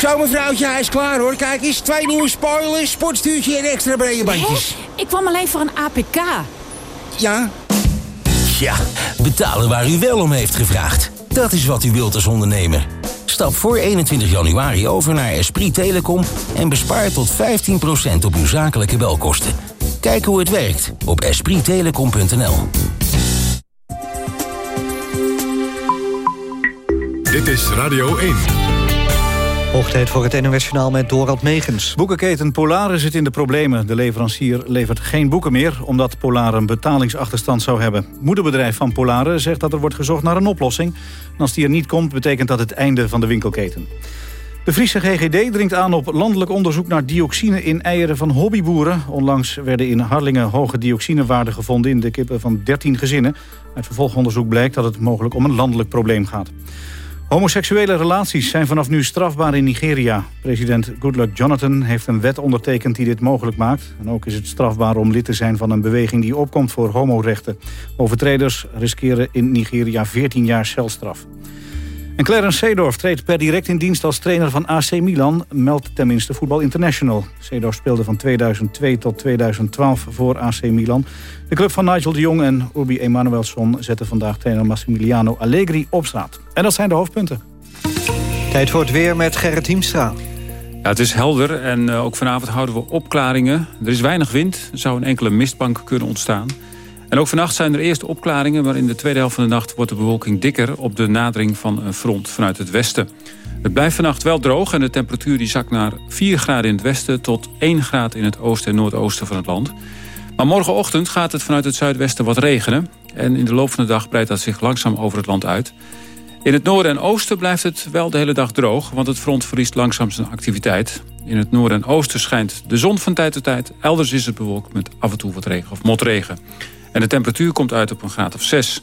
Zo mevrouwtje, hij is klaar hoor. Kijk eens, twee nieuwe spoilers, sportstuurtje en extra brede bandjes. Ik kwam alleen voor een APK. Ja? Ja, betalen waar u wel om heeft gevraagd. Dat is wat u wilt als ondernemer. Stap voor 21 januari over naar Esprit Telecom... en bespaar tot 15% op uw zakelijke belkosten. Kijk hoe het werkt op esprittelecom.nl. Dit is Radio 1. Hoogtijd voor het NOS met Dorald Megens. Boekenketen Polar zit in de problemen. De leverancier levert geen boeken meer... omdat Polar een betalingsachterstand zou hebben. Moederbedrijf van Polare zegt dat er wordt gezocht naar een oplossing. Als die er niet komt, betekent dat het einde van de winkelketen. De Friese GGD dringt aan op landelijk onderzoek naar dioxine in eieren van hobbyboeren. Onlangs werden in Harlingen hoge dioxinewaarden gevonden in de kippen van 13 gezinnen. Uit vervolgonderzoek blijkt dat het mogelijk om een landelijk probleem gaat. Homoseksuele relaties zijn vanaf nu strafbaar in Nigeria. President Goodluck Jonathan heeft een wet ondertekend die dit mogelijk maakt. En ook is het strafbaar om lid te zijn van een beweging die opkomt voor homorechten. Overtreders riskeren in Nigeria 14 jaar celstraf. En Clarence Seedorf treedt per direct in dienst als trainer van AC Milan... meldt tenminste Voetbal International. Seedorf speelde van 2002 tot 2012 voor AC Milan. De club van Nigel de Jong en Urbi Emanuelson... zetten vandaag trainer Massimiliano Allegri op straat. En dat zijn de hoofdpunten. Tijd voor het weer met Gerrit Hiemstra. Ja, het is helder en uh, ook vanavond houden we opklaringen. Er is weinig wind, er zou een enkele mistbank kunnen ontstaan... En ook vannacht zijn er eerste opklaringen... maar in de tweede helft van de nacht wordt de bewolking dikker... op de nadering van een front vanuit het westen. Het blijft vannacht wel droog en de temperatuur die zakt naar 4 graden in het westen... tot 1 graad in het oosten en noordoosten van het land. Maar morgenochtend gaat het vanuit het zuidwesten wat regenen... en in de loop van de dag breidt dat zich langzaam over het land uit... In het noorden en oosten blijft het wel de hele dag droog... want het front verliest langzaam zijn activiteit. In het noorden en oosten schijnt de zon van tijd tot tijd. Elders is het bewolkt met af en toe wat regen of motregen. En de temperatuur komt uit op een graad of 6.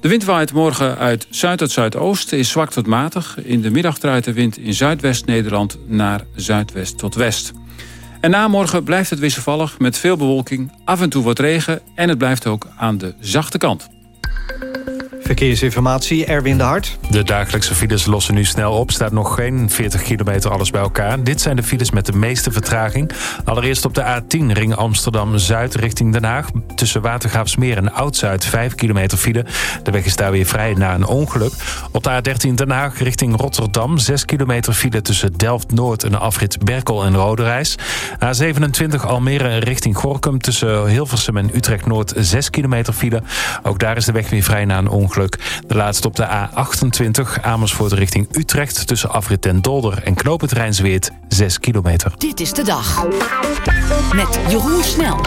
De wind waait morgen uit zuid tot zuidoosten, is zwak tot matig. In de middag draait de wind in zuidwest-Nederland naar zuidwest tot west. En na morgen blijft het wisselvallig met veel bewolking, af en toe wat regen... en het blijft ook aan de zachte kant. Verkeersinformatie, Erwin de Hart. De dagelijkse files lossen nu snel op. Staat nog geen 40 kilometer alles bij elkaar. Dit zijn de files met de meeste vertraging. Allereerst op de A10 ring Amsterdam-Zuid richting Den Haag. Tussen Watergraafsmeer en Oud-Zuid 5 kilometer file. De weg is daar weer vrij na een ongeluk. Op de A13 Den Haag richting Rotterdam. 6 kilometer file tussen Delft-Noord en de afrit Berkel en Roderijs. A27 Almere richting Gorkum. Tussen Hilversum en Utrecht-Noord 6 kilometer file. Ook daar is de weg weer vrij na een ongeluk. De laatste op de A28 Amersfoort richting Utrecht... tussen Afrit en Dolder en Knoop het Rijnsweert 6 kilometer. Dit is de dag. Met Jeroen Snel.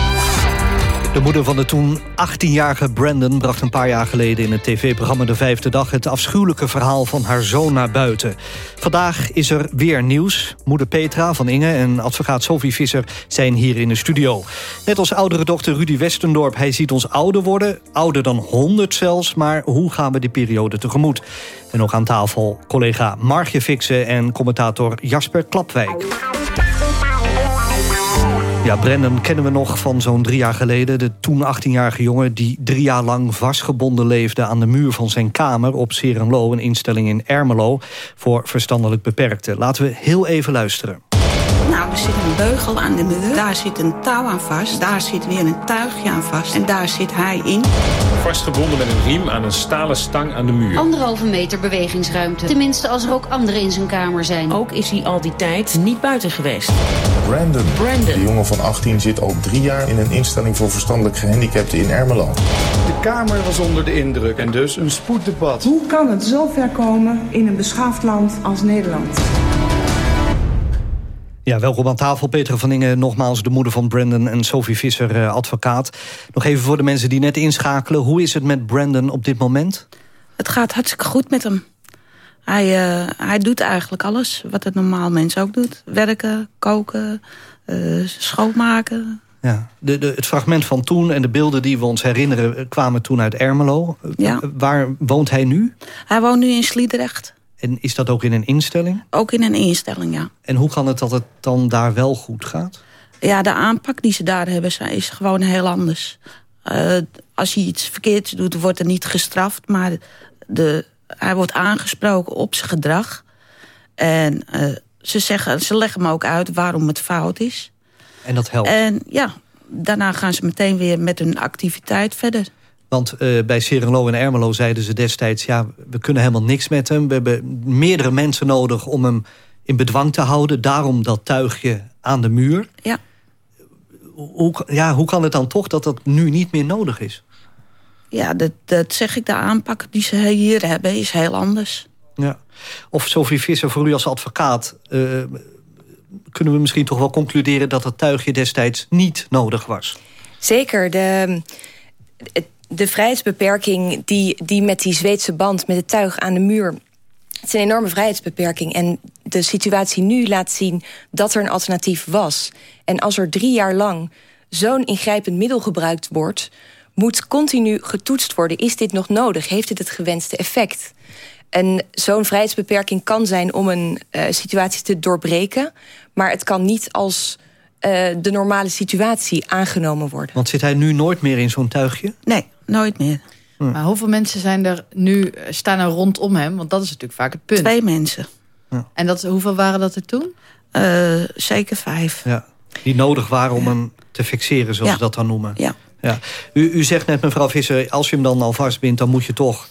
De moeder van de toen 18-jarige Brandon bracht een paar jaar geleden in het tv-programma De Vijfde Dag het afschuwelijke verhaal van haar zoon naar buiten. Vandaag is er weer nieuws. Moeder Petra van Inge en advocaat Sophie Visser zijn hier in de studio. Net als oudere dochter Rudy Westendorp, hij ziet ons ouder worden. Ouder dan 100 zelfs, maar hoe gaan we die periode tegemoet? En nog aan tafel collega Margje Fixen en commentator Jasper Klapwijk. Ja, Brendan kennen we nog van zo'n drie jaar geleden. De toen 18-jarige jongen die drie jaar lang vastgebonden leefde... aan de muur van zijn kamer op Serenlo, een instelling in Ermelo... voor verstandelijk beperkten. Laten we heel even luisteren. Nou, er zit een beugel aan de muur. Daar zit een touw aan vast. Daar zit weer een tuigje aan vast. En daar zit hij in. Vastgebonden met een riem aan een stalen stang aan de muur. Anderhalve meter bewegingsruimte. Tenminste, als er ook anderen in zijn kamer zijn. Ook is hij al die tijd niet buiten geweest. Brandon. Brandon. De jongen van 18 zit al drie jaar in een instelling voor verstandelijk gehandicapten in Ermelo. De Kamer was onder de indruk en dus een spoeddebat. Hoe kan het zo ver komen in een beschaafd land als Nederland? Ja, welkom aan tafel. Peter van Ingen, nogmaals de moeder van Brandon en Sophie Visser, eh, advocaat. Nog even voor de mensen die net inschakelen. Hoe is het met Brandon op dit moment? Het gaat hartstikke goed met hem. Hij, uh, hij doet eigenlijk alles wat het normaal mens ook doet. Werken, koken, uh, schoonmaken. Ja, de, de, het fragment van toen en de beelden die we ons herinneren... kwamen toen uit Ermelo. Ja. Waar woont hij nu? Hij woont nu in Sliedrecht. En is dat ook in een instelling? Ook in een instelling, ja. En hoe kan het dat het dan daar wel goed gaat? Ja, de aanpak die ze daar hebben is gewoon heel anders. Uh, als je iets verkeerds doet, wordt er niet gestraft... maar de, hij wordt aangesproken op zijn gedrag. En uh, ze, zeggen, ze leggen hem ook uit waarom het fout is. En dat helpt? En ja, daarna gaan ze meteen weer met hun activiteit verder. Want uh, bij Serenlo en Ermelo zeiden ze destijds... ja, we kunnen helemaal niks met hem. We hebben meerdere mensen nodig om hem in bedwang te houden. Daarom dat tuigje aan de muur. Ja. Hoe, ja, hoe kan het dan toch dat dat nu niet meer nodig is? Ja, dat, dat zeg ik. De aanpak die ze hier hebben is heel anders. Ja. Of Sophie Visser, voor u als advocaat... Uh, kunnen we misschien toch wel concluderen... dat dat tuigje destijds niet nodig was? Zeker. De, de vrijheidsbeperking die, die met die Zweedse band... met het tuig aan de muur Het is een enorme vrijheidsbeperking. En de situatie nu laat zien dat er een alternatief was. En als er drie jaar lang zo'n ingrijpend middel gebruikt wordt... moet continu getoetst worden. Is dit nog nodig? Heeft dit het gewenste effect? En zo'n vrijheidsbeperking kan zijn om een uh, situatie te doorbreken... maar het kan niet als uh, de normale situatie aangenomen worden. Want zit hij nu nooit meer in zo'n tuigje? Nee, nooit meer. Hm. Maar hoeveel mensen zijn er nu, staan er rondom hem? Want dat is natuurlijk vaak het punt. Twee mensen. Ja. En dat, hoeveel waren dat er toen? Uh, zeker vijf. Ja. Die nodig waren om hem te fixeren, zoals ja. ze dat dan noemen. Ja. Ja. U, u zegt net, mevrouw Visser, als je hem dan al vastbindt... dan moet je toch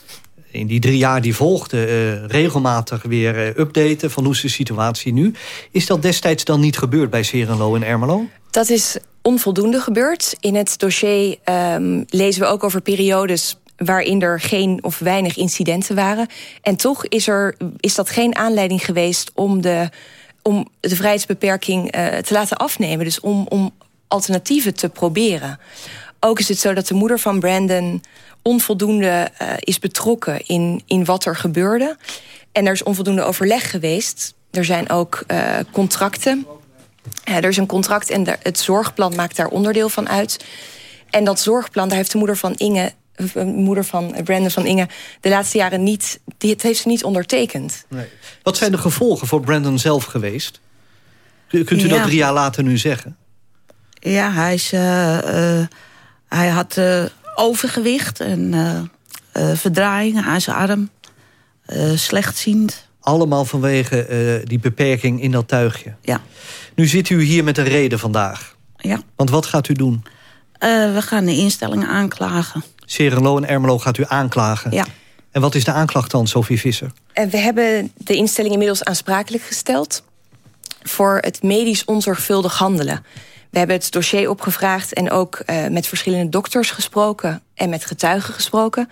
in die drie jaar die volgden... Uh, regelmatig weer uh, updaten van hoe is de situatie nu. Is dat destijds dan niet gebeurd bij Serenlo en Ermelo? Dat is onvoldoende gebeurd. In het dossier um, lezen we ook over periodes waarin er geen of weinig incidenten waren. En toch is, er, is dat geen aanleiding geweest om de, om de vrijheidsbeperking uh, te laten afnemen. Dus om, om alternatieven te proberen. Ook is het zo dat de moeder van Brandon onvoldoende uh, is betrokken in, in wat er gebeurde. En er is onvoldoende overleg geweest. Er zijn ook uh, contracten. Er is een contract en de, het zorgplan maakt daar onderdeel van uit. En dat zorgplan, daar heeft de moeder van Inge moeder van Brandon van Inge de laatste jaren niet... dit heeft ze niet ondertekend. Nee. Wat zijn de gevolgen voor Brandon zelf geweest? Kunt u ja. dat drie jaar later nu zeggen? Ja, hij, is, uh, uh, hij had uh, overgewicht en verdraaiing aan zijn arm. slechtziend. Allemaal vanwege die beperking in dat tuigje? Ja. Nu zit u hier met een reden vandaag. Ja. Want wat gaat u doen? we gaan de instellingen aanklagen. Serenlo en Ermelo gaat u aanklagen. Ja. En wat is de aanklacht dan, Sophie Visser? En we hebben de instelling inmiddels aansprakelijk gesteld... voor het medisch onzorgvuldig handelen. We hebben het dossier opgevraagd en ook uh, met verschillende dokters gesproken... en met getuigen gesproken.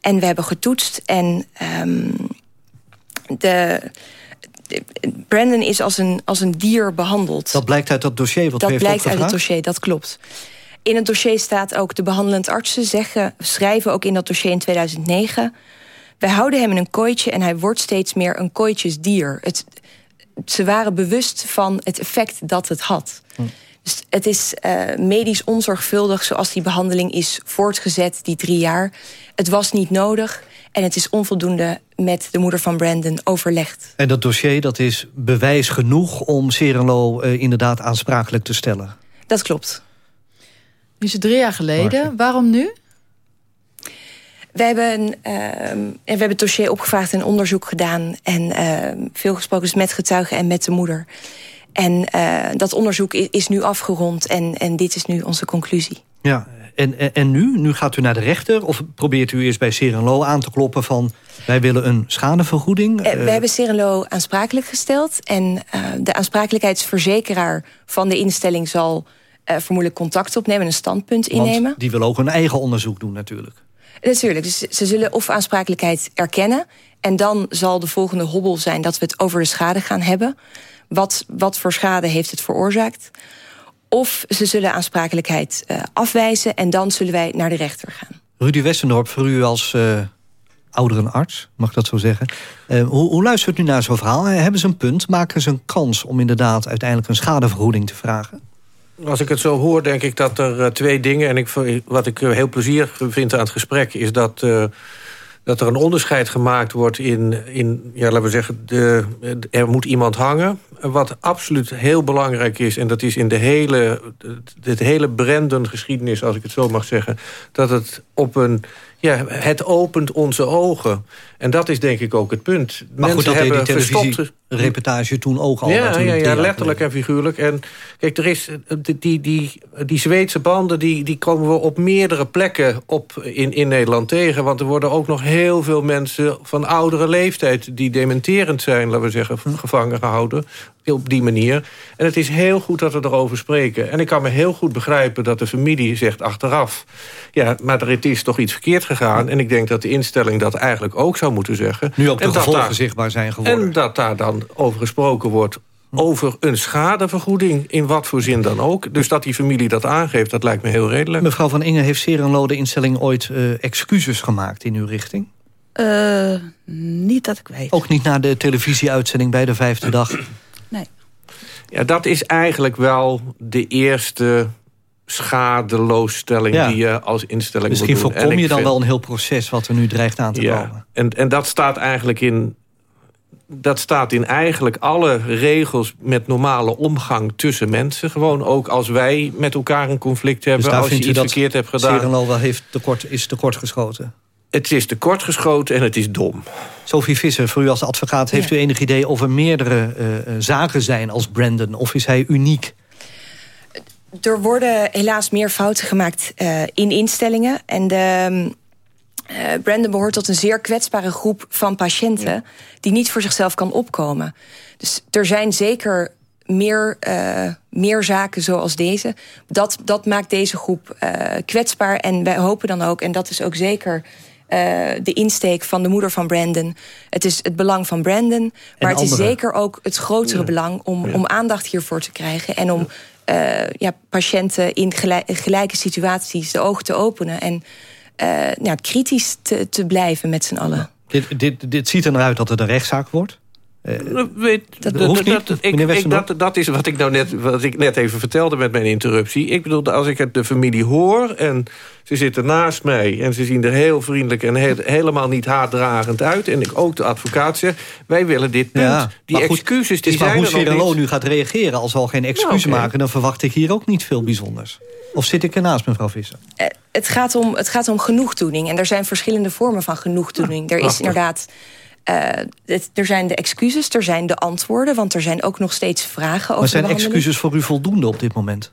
En we hebben getoetst en um, de... Brandon is als een, als een dier behandeld. Dat blijkt uit dat dossier wat dat heeft blijkt opgevraagd? uit het dossier, dat klopt. In het dossier staat ook de behandelend artsen zeggen, schrijven ook in dat dossier in 2009... wij houden hem in een kooitje en hij wordt steeds meer een kooitjesdier. Het, ze waren bewust van het effect dat het had. Hm. Dus het is uh, medisch onzorgvuldig zoals die behandeling is voortgezet, die drie jaar. Het was niet nodig en het is onvoldoende met de moeder van Brandon overlegd. En dat dossier dat is bewijs genoeg om Serenlo uh, inderdaad aansprakelijk te stellen? Dat klopt. Nu is het drie jaar geleden. Waarom nu? We hebben, uh, we hebben het dossier opgevraagd en onderzoek gedaan... en uh, veel gesproken dus met getuigen en met de moeder. En uh, dat onderzoek is nu afgerond en, en dit is nu onze conclusie. Ja, en, en, en nu? Nu gaat u naar de rechter? Of probeert u eerst bij Serenlo aan te kloppen van... wij willen een schadevergoeding? Uh, we hebben Serenlo aansprakelijk gesteld. En uh, de aansprakelijkheidsverzekeraar van de instelling zal... Vermoedelijk contact opnemen en een standpunt innemen. Want die wil ook een eigen onderzoek doen natuurlijk. Natuurlijk, dus ze zullen of aansprakelijkheid erkennen... en dan zal de volgende hobbel zijn dat we het over de schade gaan hebben. Wat, wat voor schade heeft het veroorzaakt? Of ze zullen aansprakelijkheid uh, afwijzen... en dan zullen wij naar de rechter gaan. Rudy Westendorp, voor u als uh, ouderenarts, mag ik dat zo zeggen... Uh, hoe, hoe luistert u naar zo'n verhaal? Hebben ze een punt? Maken ze een kans om inderdaad uiteindelijk een schadevergoeding te vragen? Als ik het zo hoor, denk ik dat er uh, twee dingen... en ik, wat ik heel plezierig vind aan het gesprek... is dat, uh, dat er een onderscheid gemaakt wordt in... in ja, laten we zeggen, de, er moet iemand hangen. Wat absoluut heel belangrijk is... en dat is in de hele, de hele Brandon-geschiedenis, als ik het zo mag zeggen... dat het op een... Ja, het opent onze ogen. En dat is denk ik ook het punt. Maar Mensen goed, dat hebben die televisiereportage toen ook al. Ja, ja, ja letterlijk en figuurlijk. En kijk, er is die, die, die, die Zweedse banden... Die, die komen we op meerdere plekken op in, in Nederland tegen. Want er worden ook nog heel veel mensen van oudere leeftijd... die dementerend zijn, laten we zeggen, gevangen gehouden op die manier. En het is heel goed dat we erover spreken. En ik kan me heel goed begrijpen dat de familie zegt achteraf... ja, maar er is toch iets verkeerd gegaan. En ik denk dat de instelling dat eigenlijk ook zou moeten zeggen. Nu ook de en gevolgen daar, zichtbaar zijn geworden. En dat daar dan over gesproken wordt over een schadevergoeding, in wat voor zin dan ook. Dus dat die familie dat aangeeft, dat lijkt me heel redelijk. Mevrouw Van Inge, heeft Serenlo de instelling ooit uh, excuses gemaakt in uw richting? Uh, niet dat ik weet. Ook niet na de televisieuitzending bij de vijfde dag? Nee. Ja, dat is eigenlijk wel de eerste schadeloosstelling die je als instelling Misschien moet doen. voorkom je dan wel een heel proces wat er nu dreigt aan te ja, komen. En, en dat staat eigenlijk in dat staat in eigenlijk alle regels met normale omgang tussen mensen. Gewoon ook als wij met elkaar een conflict hebben. Dus als je iets dat verkeerd hebt gedaan. Serenal wel heeft tekort, is tekort geschoten? Het is tekort geschoten en het is dom. Sophie Visser, voor u als advocaat... heeft u enig idee of er meerdere uh, zaken zijn als Brandon? Of is hij uniek? Er worden helaas meer fouten gemaakt uh, in instellingen. En de... Uh, Brandon behoort tot een zeer kwetsbare groep van patiënten... Ja. die niet voor zichzelf kan opkomen. Dus er zijn zeker meer, uh, meer zaken zoals deze. Dat, dat maakt deze groep kwetsbaar. En wij hopen dan ook, en dat is ook zeker... de insteek van de moeder van Brandon. Het is het belang van Brandon. Maar het is zeker ook het grotere ja. belang... Om, ja. om aandacht hiervoor te krijgen. En om ja, patiënten in gelijke situaties de ogen te openen... En, uh, ja, kritisch te, te blijven met z'n allen. Dit, dit, dit ziet er naar uit dat het een rechtszaak wordt. Uh, Weet, dat, dat, niet, dat, ik, ik, dat, dat is wat ik, nou net, wat ik net even vertelde met mijn interruptie. Ik bedoel, als ik het de familie hoor en ze zitten naast mij... en ze zien er heel vriendelijk en heel, helemaal niet haatdragend uit... en ik ook de advocaat zeg, wij willen dit punt. Ja, die goed, excuses die maar zijn hoe nog Cirelo niet. nu gaat reageren als we al geen excuus Nou, maken... dan verwacht ik hier ook niet veel bijzonders. Of zit ik ernaast, mevrouw Visser? Uh, het, gaat om, het gaat om genoegdoening. En er zijn verschillende vormen van genoegdoening. er is inderdaad... Uh, het, er zijn de excuses, er zijn de antwoorden... want er zijn ook nog steeds vragen over Maar zijn excuses voor u voldoende op dit moment?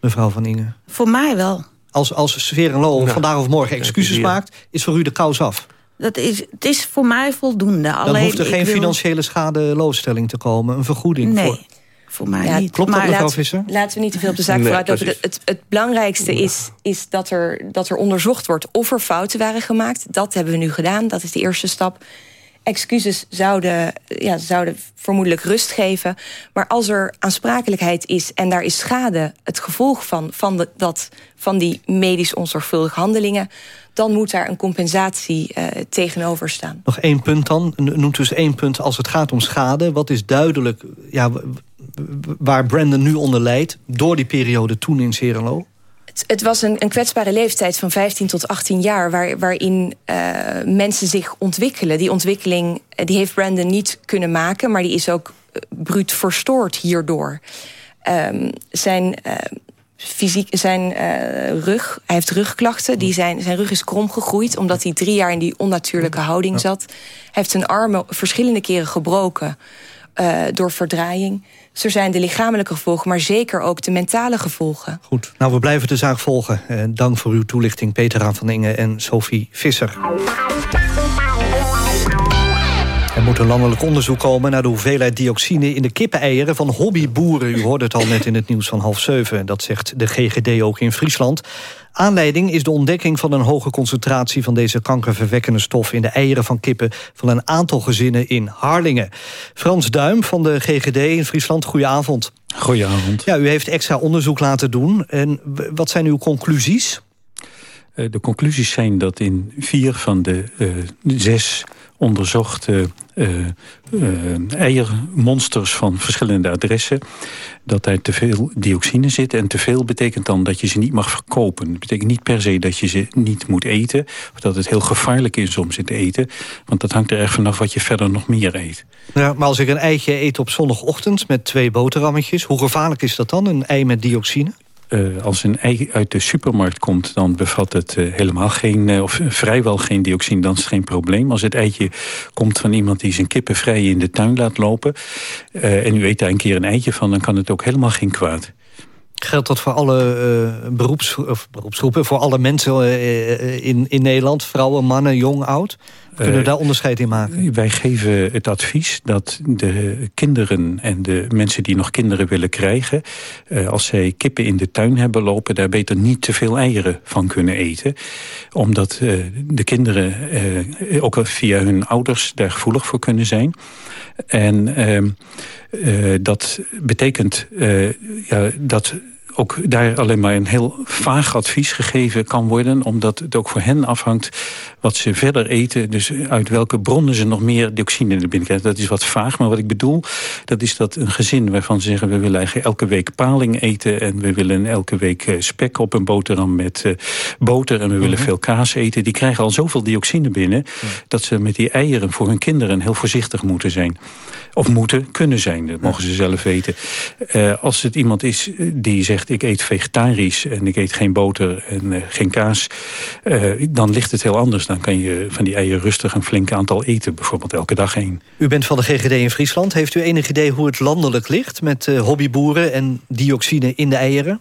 Mevrouw Van Ingen. Voor mij wel. Als, als Sfeer en Lo Nou, vandaag of morgen excuses maakt... is voor u de kous af. Dat is, het is voor mij voldoende. Dan Alleen, hoeft er geen wil- financiële schadeloosstelling te komen. Een vergoeding Nee, voor... voor mij Ja, niet. Klopt dat, maar mevrouw laat- Visser? Laten we niet te veel op de zaak Nee, vooruit lopen. Het, het belangrijkste is, is dat, er, dat er onderzocht wordt of er fouten waren gemaakt. Dat hebben we nu gedaan. Dat is de eerste stap. Excuses zouden, ja, zouden vermoedelijk rust geven. Maar als er aansprakelijkheid is en daar is schade... het gevolg van, van, de, dat, van die medisch onzorgvuldige handelingen... dan moet daar een compensatie eh, tegenover staan. Nog één punt dan. Noemt dus één punt als het gaat om schade. Wat is duidelijk ja, waar Brandon nu onder leidt... door die periode toen in Serelo? Het, was een, een kwetsbare leeftijd van 15 tot 18 jaar... Waar, waarin eh, mensen zich ontwikkelen. Die ontwikkeling eh, die heeft Brandon niet kunnen maken... maar die is ook eh, bruut verstoord hierdoor. Ehm, zijn fysiek, zijn rug, hij heeft rugklachten. Die zijn, zijn rug is krom gegroeid... omdat hij drie jaar in die onnatuurlijke houding zat. Hij heeft zijn armen verschillende keren gebroken... door verdraaiing. Dus er zijn de lichamelijke gevolgen... maar zeker ook de mentale gevolgen. Goed, nou we blijven de zaak volgen. Eh, dank voor uw toelichting Peter aan van Ingen en Sophie Visser. Er moet een landelijk onderzoek komen naar de hoeveelheid dioxine in de kippeneieren van hobbyboeren. U hoorde het al net in het nieuws van half zeven. Dat zegt de GGD ook in Friesland. Aanleiding is de ontdekking van een hoge concentratie van deze kankerverwekkende stof in de eieren van kippen van een aantal gezinnen in Harlingen. Frans Duim van de GGD in Friesland, goedenavond. Goedenavond. Ja, u heeft extra onderzoek laten doen. En wat zijn uw conclusies? Eh, De conclusies zijn dat in vier van de eh, zes onderzochte eh, eh, eiermonsters van verschillende adressen... dat daar te veel dioxine zit. En te veel betekent dan dat je ze niet mag verkopen. Dat betekent niet per se dat je ze niet moet eten... of dat het heel gevaarlijk is om ze te eten. Want dat hangt er erg vanaf wat je verder nog meer eet. Ja, maar als ik een eitje eet op zondagochtend met twee boterhammetjes... hoe gevaarlijk is dat dan, een ei met dioxine? Eh, als een ei uit de supermarkt komt, dan bevat het eh, helemaal geen, eh, of vrijwel geen dioxine, dan is het geen probleem. Als het eitje komt van iemand die zijn kippen vrij in de tuin laat lopen, en u eet daar een keer een eitje van, dan kan het ook helemaal geen kwaad. Geldt dat voor alle beroeps, of beroepsgroepen, voor alle mensen in, in Nederland? Vrouwen, mannen, jong, oud? Kunnen we Eh, daar onderscheid in maken? Wij geven het advies dat de kinderen en de mensen die nog kinderen willen krijgen... eh, als zij kippen in de tuin hebben lopen... daar beter niet te veel eieren van kunnen eten. Omdat eh, de kinderen ook via hun ouders daar gevoelig voor kunnen zijn. En ehm, eh, dat betekent ja, dat ook daar alleen maar een heel vaag advies gegeven kan worden... omdat het ook voor hen afhangt wat ze verder eten. Dus uit welke bronnen ze nog meer dioxine er binnen krijgen. Dat is wat vaag, maar wat ik bedoel... dat is dat een gezin waarvan ze zeggen... we willen eigenlijk elke week paling eten... en we willen elke week eh, spek op een boterham met uh, boter... en we willen mhm. veel kaas eten. Die krijgen al zoveel dioxine binnen... dat ze met die eieren voor hun kinderen heel voorzichtig moeten zijn. Of moeten, kunnen zijn, dat mogen ze zelf weten. Uh, als het iemand is die zegt ik eet vegetarisch... en ik eet geen boter en uh, geen kaas... Uh, dan ligt het heel anders. Dan kan je van die eieren rustig een flink aantal eten. Bijvoorbeeld elke dag één. U bent van de GGD in Friesland. Heeft u enig idee hoe het landelijk ligt... met hobbyboeren en dioxine in de eieren?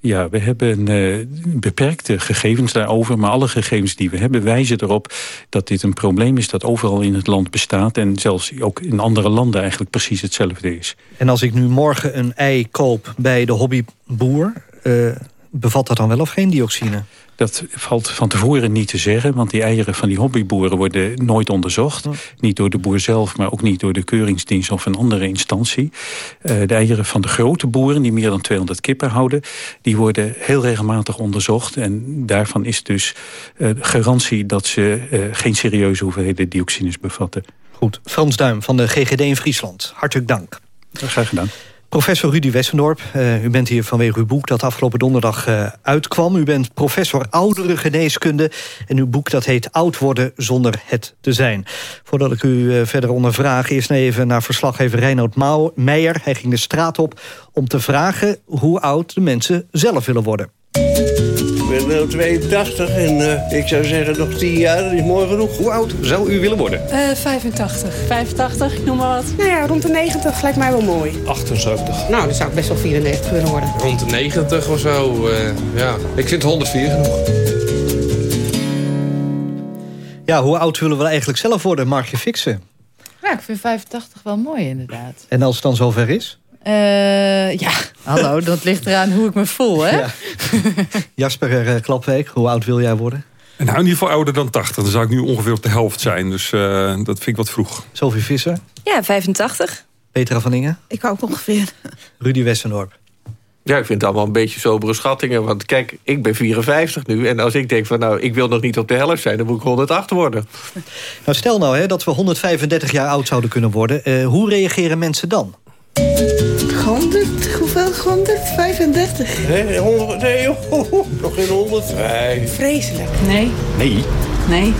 Ja, we hebben uh, beperkte gegevens daarover. Maar alle gegevens die we hebben wijzen erop dat dit een probleem is... dat overal in het land bestaat. En zelfs ook in andere landen eigenlijk precies hetzelfde is. En als ik nu morgen een ei koop bij de hobbyboer... Uh, bevat dat dan wel of geen dioxine? Dat valt van tevoren niet te zeggen, want die eieren van die hobbyboeren worden nooit onderzocht. Niet door de boer zelf, maar ook niet door de keuringsdienst of een andere instantie. Uh, de eieren van de grote boeren, die meer dan 200 kippen houden, die worden heel regelmatig onderzocht. En daarvan is dus uh, garantie dat ze uh, geen serieuze hoeveelheden dioxines bevatten. Goed, Frans Duim van de GGD in Friesland. Hartelijk dank. Graag gedaan. Professor Rudy Wessendorp, uh, u bent hier vanwege uw boek dat afgelopen donderdag uh, uitkwam. U bent professor oudere geneeskunde en uw boek dat heet Oud worden zonder het te zijn. Voordat ik u uh, verder ondervraag, eerst even naar verslaggever Reinoud Meijer. Hij ging de straat op om te vragen hoe oud de mensen zelf willen worden. Ik ben nu 82 en uh, ik zou zeggen nog 10 jaar, dat is mooi genoeg. Hoe oud zou u willen worden? Uh, 85. 85, ik noem maar wat. Nou ja, rond de 90 lijkt mij wel mooi. 78. Nou, dan zou ik best wel 94 willen worden. Rond de 90 of zo, uh, ja. Ik vind 104 genoeg. Ja, hoe oud willen we eigenlijk zelf worden? Mag je fixen? Ja, ik vind 85 wel mooi inderdaad. En als het dan zover is? Uh, ja, hallo, dat ligt eraan hoe ik me voel, hè? Ja. Jasper uh, Klapweek, hoe oud wil jij worden? Nou, in ieder geval ouder dan 80. Dan zou ik nu ongeveer op de helft zijn. Dus uh, dat vind ik wat vroeg. Sophie Visser? Ja, 85. Petra van Ingen? Ik ook ongeveer. Rudy Westendorp? Ja, ik vind het allemaal een beetje sobere schattingen. Want kijk, ik ben 54 nu. En als ik denk van nou, ik wil nog niet op de helft zijn... dan moet ik 108 worden. Nou, stel nou hè, dat we 135 jaar oud zouden kunnen worden. Uh, hoe reageren mensen dan? 100, hoeveel? 135? Nee, 100, nee nog geen 100. Nee. Vreselijk. Nee. Nee? Nee.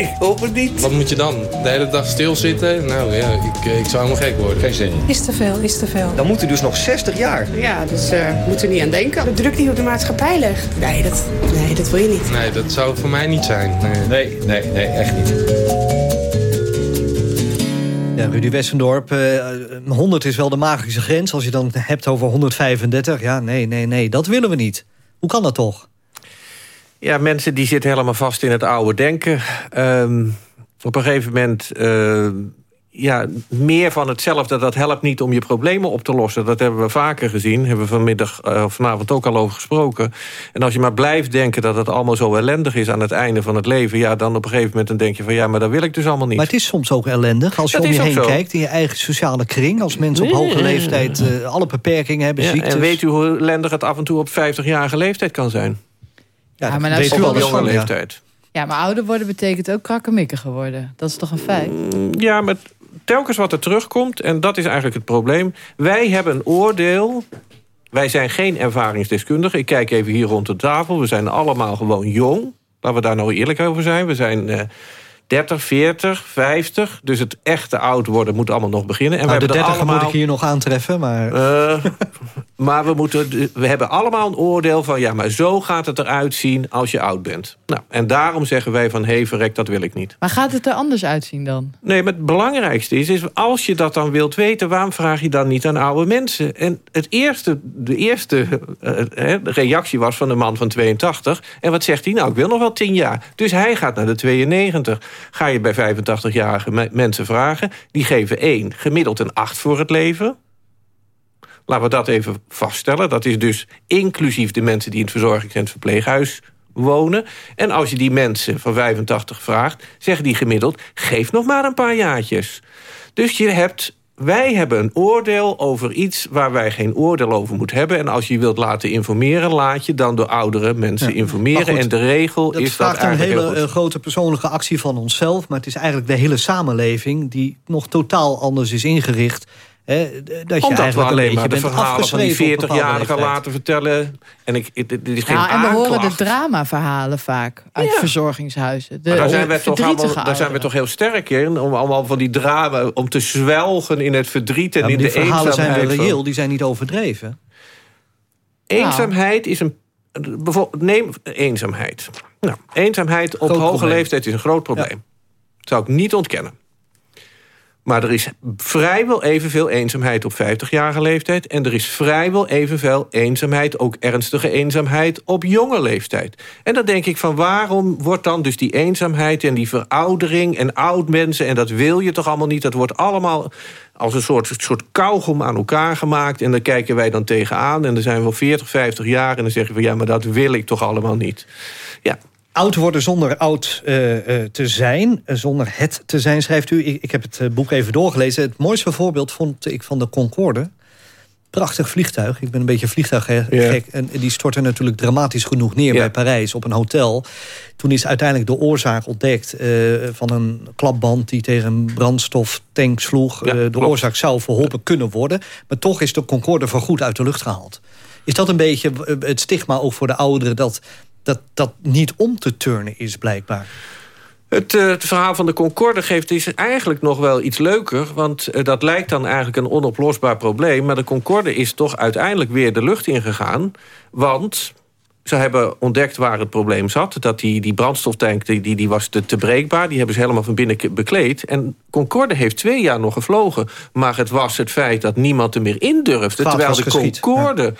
ik hoop het niet. Wat moet je dan? De hele dag stilzitten? Nou ja, ik, ik zou helemaal gek worden. Geen zin. Is te veel, is te veel. Dan moet u dus nog 60 jaar. Ja, dus uh, moeten we niet aan denken. De druk die op de maatschappij legt. Nee dat, nee, dat wil je niet. Nee, dat zou voor mij niet zijn. Nee, nee, nee, nee echt niet. Rudy Wessendorp, uh, 100 is wel de magische grens. Als je dan hebt over 135, ja, nee, nee, nee, dat willen we niet. Hoe kan dat toch? Ja, mensen die zitten helemaal vast in het oude denken. Um, op een gegeven moment uh, ja, meer van hetzelfde, dat helpt niet om je problemen op te lossen. Dat hebben we vaker gezien, hebben we vanmiddag uh, vanavond ook al over gesproken. En als je maar blijft denken dat het allemaal zo ellendig is aan het einde van het leven... ja, dan op een gegeven moment dan denk je van ja, maar dat wil ik dus allemaal niet. Maar het is soms ook ellendig als je om je heen kijkt in je eigen sociale kring... als mensen op hoge leeftijd uh, alle beperkingen hebben, ja, ziektes. En weet u hoe ellendig het af en toe op 50-jarige leeftijd kan zijn? Ja, ja maar dat weet u wel jonge leeftijd. Ja, maar ouder worden betekent ook krakkemikkig worden. Dat is toch een feit? Ja, maar telkens wat er terugkomt, en dat is eigenlijk het probleem... wij hebben een oordeel... Wij zijn geen ervaringsdeskundigen. Ik kijk even hier rond de tafel. We zijn allemaal gewoon jong. Laten we daar nou eerlijk over zijn. We zijn... Uh, 30, 40, 50. Dus het echte oud worden moet allemaal nog beginnen. En nou, we de 30 allemaal... moet ik hier nog aantreffen. Maar, uh, maar we, moeten, we hebben allemaal een oordeel van... ja, maar zo gaat het eruit zien als je oud bent. Nou, en daarom zeggen wij van... hé, verrek, dat wil ik niet. Maar gaat het er anders uitzien dan? Nee, maar het belangrijkste is, is... als je dat dan wilt weten, waarom vraag je dan niet aan oude mensen? En het eerste, de eerste uh, reactie was van de man van 82. En wat zegt hij? Nou, ik wil nog wel 10 jaar. Dus hij gaat naar de 92 ga je bij 85-jarige mensen vragen. Die geven één, gemiddeld een 8 voor het leven. Laten we dat even vaststellen. Dat is dus inclusief de mensen die in het verzorgings- en verpleeghuis wonen. En als je die mensen van 85 vraagt, zeggen die gemiddeld... geef nog maar een paar jaartjes. Dus je hebt wij hebben een oordeel over iets waar wij geen oordeel over moeten hebben. En als je wilt laten informeren, laat je dan door oudere mensen informeren. En de regel dat is dat dat een hele eigenlijk eh, grote persoonlijke actie van onszelf. Maar het is eigenlijk de hele samenleving die nog totaal anders is ingericht. Hè, dat je Omdat we alleen maar de verhalen van die afgeschreven op een bepaalde 40-jarigen leeftijd. laten vertellen. En ik, dit, dit is geen Ja, en we horen de dramaverhalen vaak uit Ja. verzorgingshuizen. De Maar daar zijn, we toch verdrietige allemaal, daar zijn we ouderen. toch heel sterk in. Om allemaal van die drama, om te zwelgen in het verdriet en Ja, maar in die de verhalen zijn eenzaamheid. van- reëel, die zijn niet overdreven. Eenzaamheid is een... Bijvoorbeeld, neem eenzaamheid. Nou, eenzaamheid op Groot hoge probleem. leeftijd is een groot probleem. Dat zou ik niet ontkennen. Maar er is vrijwel evenveel eenzaamheid op 50-jarige leeftijd... en er is vrijwel evenveel eenzaamheid, ook ernstige eenzaamheid... op jonge leeftijd. En dan denk ik van waarom wordt dan dus die eenzaamheid... en die veroudering en oud mensen... en dat wil je toch allemaal niet, dat wordt allemaal als een soort, soort kauwgom aan elkaar gemaakt... en daar kijken wij dan tegenaan en dan zijn we al 40, 50 jaar... en dan zeggen we ja, maar dat wil ik toch allemaal niet. Oud worden zonder oud eh, eh, te zijn, eh, zonder het te zijn, schrijft u. Ik, ik heb het boek even doorgelezen. Het mooiste voorbeeld vond ik van de Concorde. Prachtig vliegtuig. Ik ben een beetje vliegtuiggek. En die stortte natuurlijk dramatisch genoeg neer bij Parijs op een hotel. Toen is uiteindelijk de oorzaak ontdekt van een klapband... die tegen een brandstoftank sloeg. De klopt. oorzaak zou verholpen kunnen worden. Maar toch is de Concorde voorgoed uit de lucht gehaald. Is dat een beetje het stigma ook voor de ouderen... dat dat dat niet om te turnen is, blijkbaar. Het, eh, het verhaal van de Concorde geeft is eigenlijk nog wel iets leuker... want eh, dat lijkt dan eigenlijk een onoplosbaar probleem... maar de Concorde is toch uiteindelijk weer de lucht ingegaan... want ze hebben ontdekt waar het probleem zat. Dat die, die brandstoftank die, die, die was te, te breekbaar. Die hebben ze helemaal van binnen bekleed. En Concorde heeft twee jaar nog gevlogen. Maar het was het feit dat niemand er meer in durfde. Terwijl de Concorde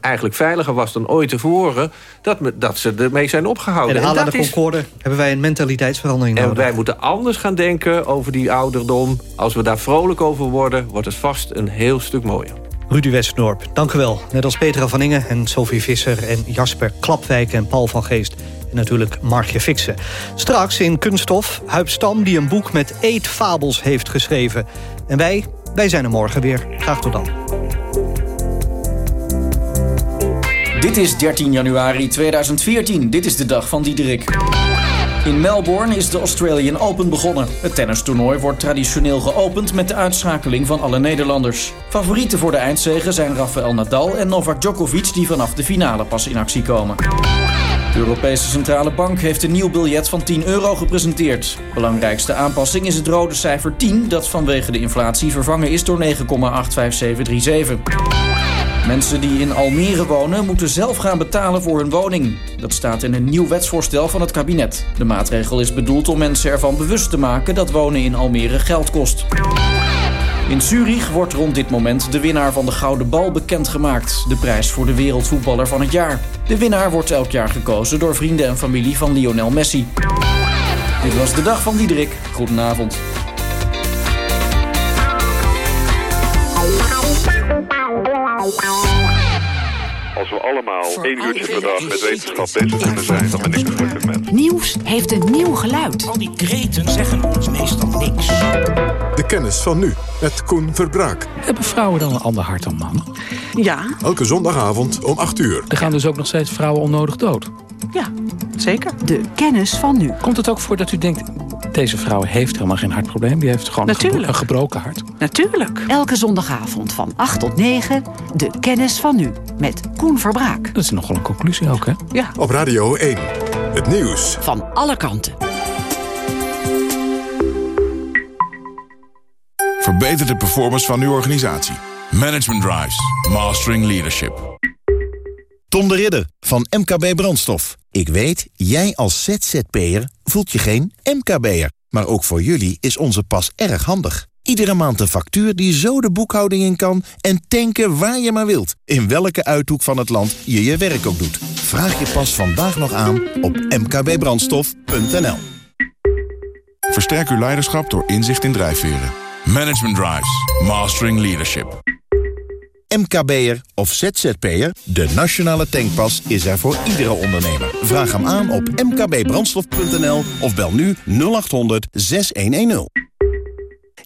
eigenlijk veiliger was dan ooit tevoren... dat, dat ze ermee zijn opgehouden. En En is- Concorde hebben wij een mentaliteitsverandering en nodig. wij moeten anders gaan denken over die ouderdom. Als we daar vrolijk over worden, wordt het vast een heel stuk mooier. Rudy Westendorp, dank u wel. Net als Petra van Ingen en Sophie Visser en Jasper Klapwijk en Paul van Geest. En natuurlijk Margje Fixen. Straks in Kunststof Huip Stam die een boek met eetfabels heeft geschreven. En wij, wij zijn er morgen weer. Graag tot dan. Dit is 13 januari 2014. Dit is de dag van Diederik. In Melbourne is de Australian Open begonnen. Het tennistoernooi wordt traditioneel geopend met de uitschakeling van alle Nederlanders. Favorieten voor de eindzege zijn Rafael Nadal en Novak Djokovic die vanaf de finale pas in actie komen. De Europese Centrale Bank heeft een nieuw biljet van 10 euro gepresenteerd. Belangrijkste aanpassing is het rode cijfer 10 dat vanwege de inflatie vervangen is door 9,85737. Mensen die in Almere wonen moeten zelf gaan betalen voor hun woning. Dat staat in een nieuw wetsvoorstel van het kabinet. De maatregel is bedoeld om mensen ervan bewust te maken dat wonen in Almere geld kost. In Zurich wordt rond dit moment de winnaar van de Gouden Bal bekendgemaakt. De prijs voor de wereldvoetballer van het jaar. De winnaar wordt elk jaar gekozen door vrienden en familie van Lionel Messi. Dit was de dag van Diederik. Goedenavond. Als we allemaal één uurtje per dag met wetenschap bezig kunnen zijn, dan ben ik gelukkig. Nieuws heeft een nieuw geluid. Al die kreten zeggen ons meestal niks. De kennis van nu, met Koen Verbraak. Hebben vrouwen dan een ander hart dan mannen? Ja, Elke zondagavond om 8 uur. Er gaan dus ook nog steeds vrouwen onnodig dood. ja, zeker. De kennis van nu. Komt het ook voor dat u denkt... deze vrouw heeft helemaal geen hartprobleem. Die heeft gewoon een, gebro- Natuurlijk. een gebroken hart. Natuurlijk. Elke zondagavond van 8 tot 9. De kennis van nu. Met Koen Verbraak. Dat is nogal een conclusie ook, hè? Ja. Op Radio 1. Het nieuws Van alle kanten. Verbeter de performance van uw organisatie. Management Drives. Mastering Leadership. Tom de Ridder van MKB Brandstof. Ik weet, jij als ZZP'er voelt je geen MKB'er. Maar ook voor jullie is onze pas erg handig. Iedere maand een factuur die zo de boekhouding in kan... en tanken waar je maar wilt. In welke uithoek van het land je je werk ook doet. Vraag je pas vandaag nog aan op mkbbrandstof.nl. Versterk uw leiderschap door inzicht in drijfveren. Management Drives. Mastering Leadership. MKB'er of ZZP'er, de nationale tankpas is er voor iedere ondernemer. Vraag hem aan op mkbbrandstof.nl of bel nu 0800 6110.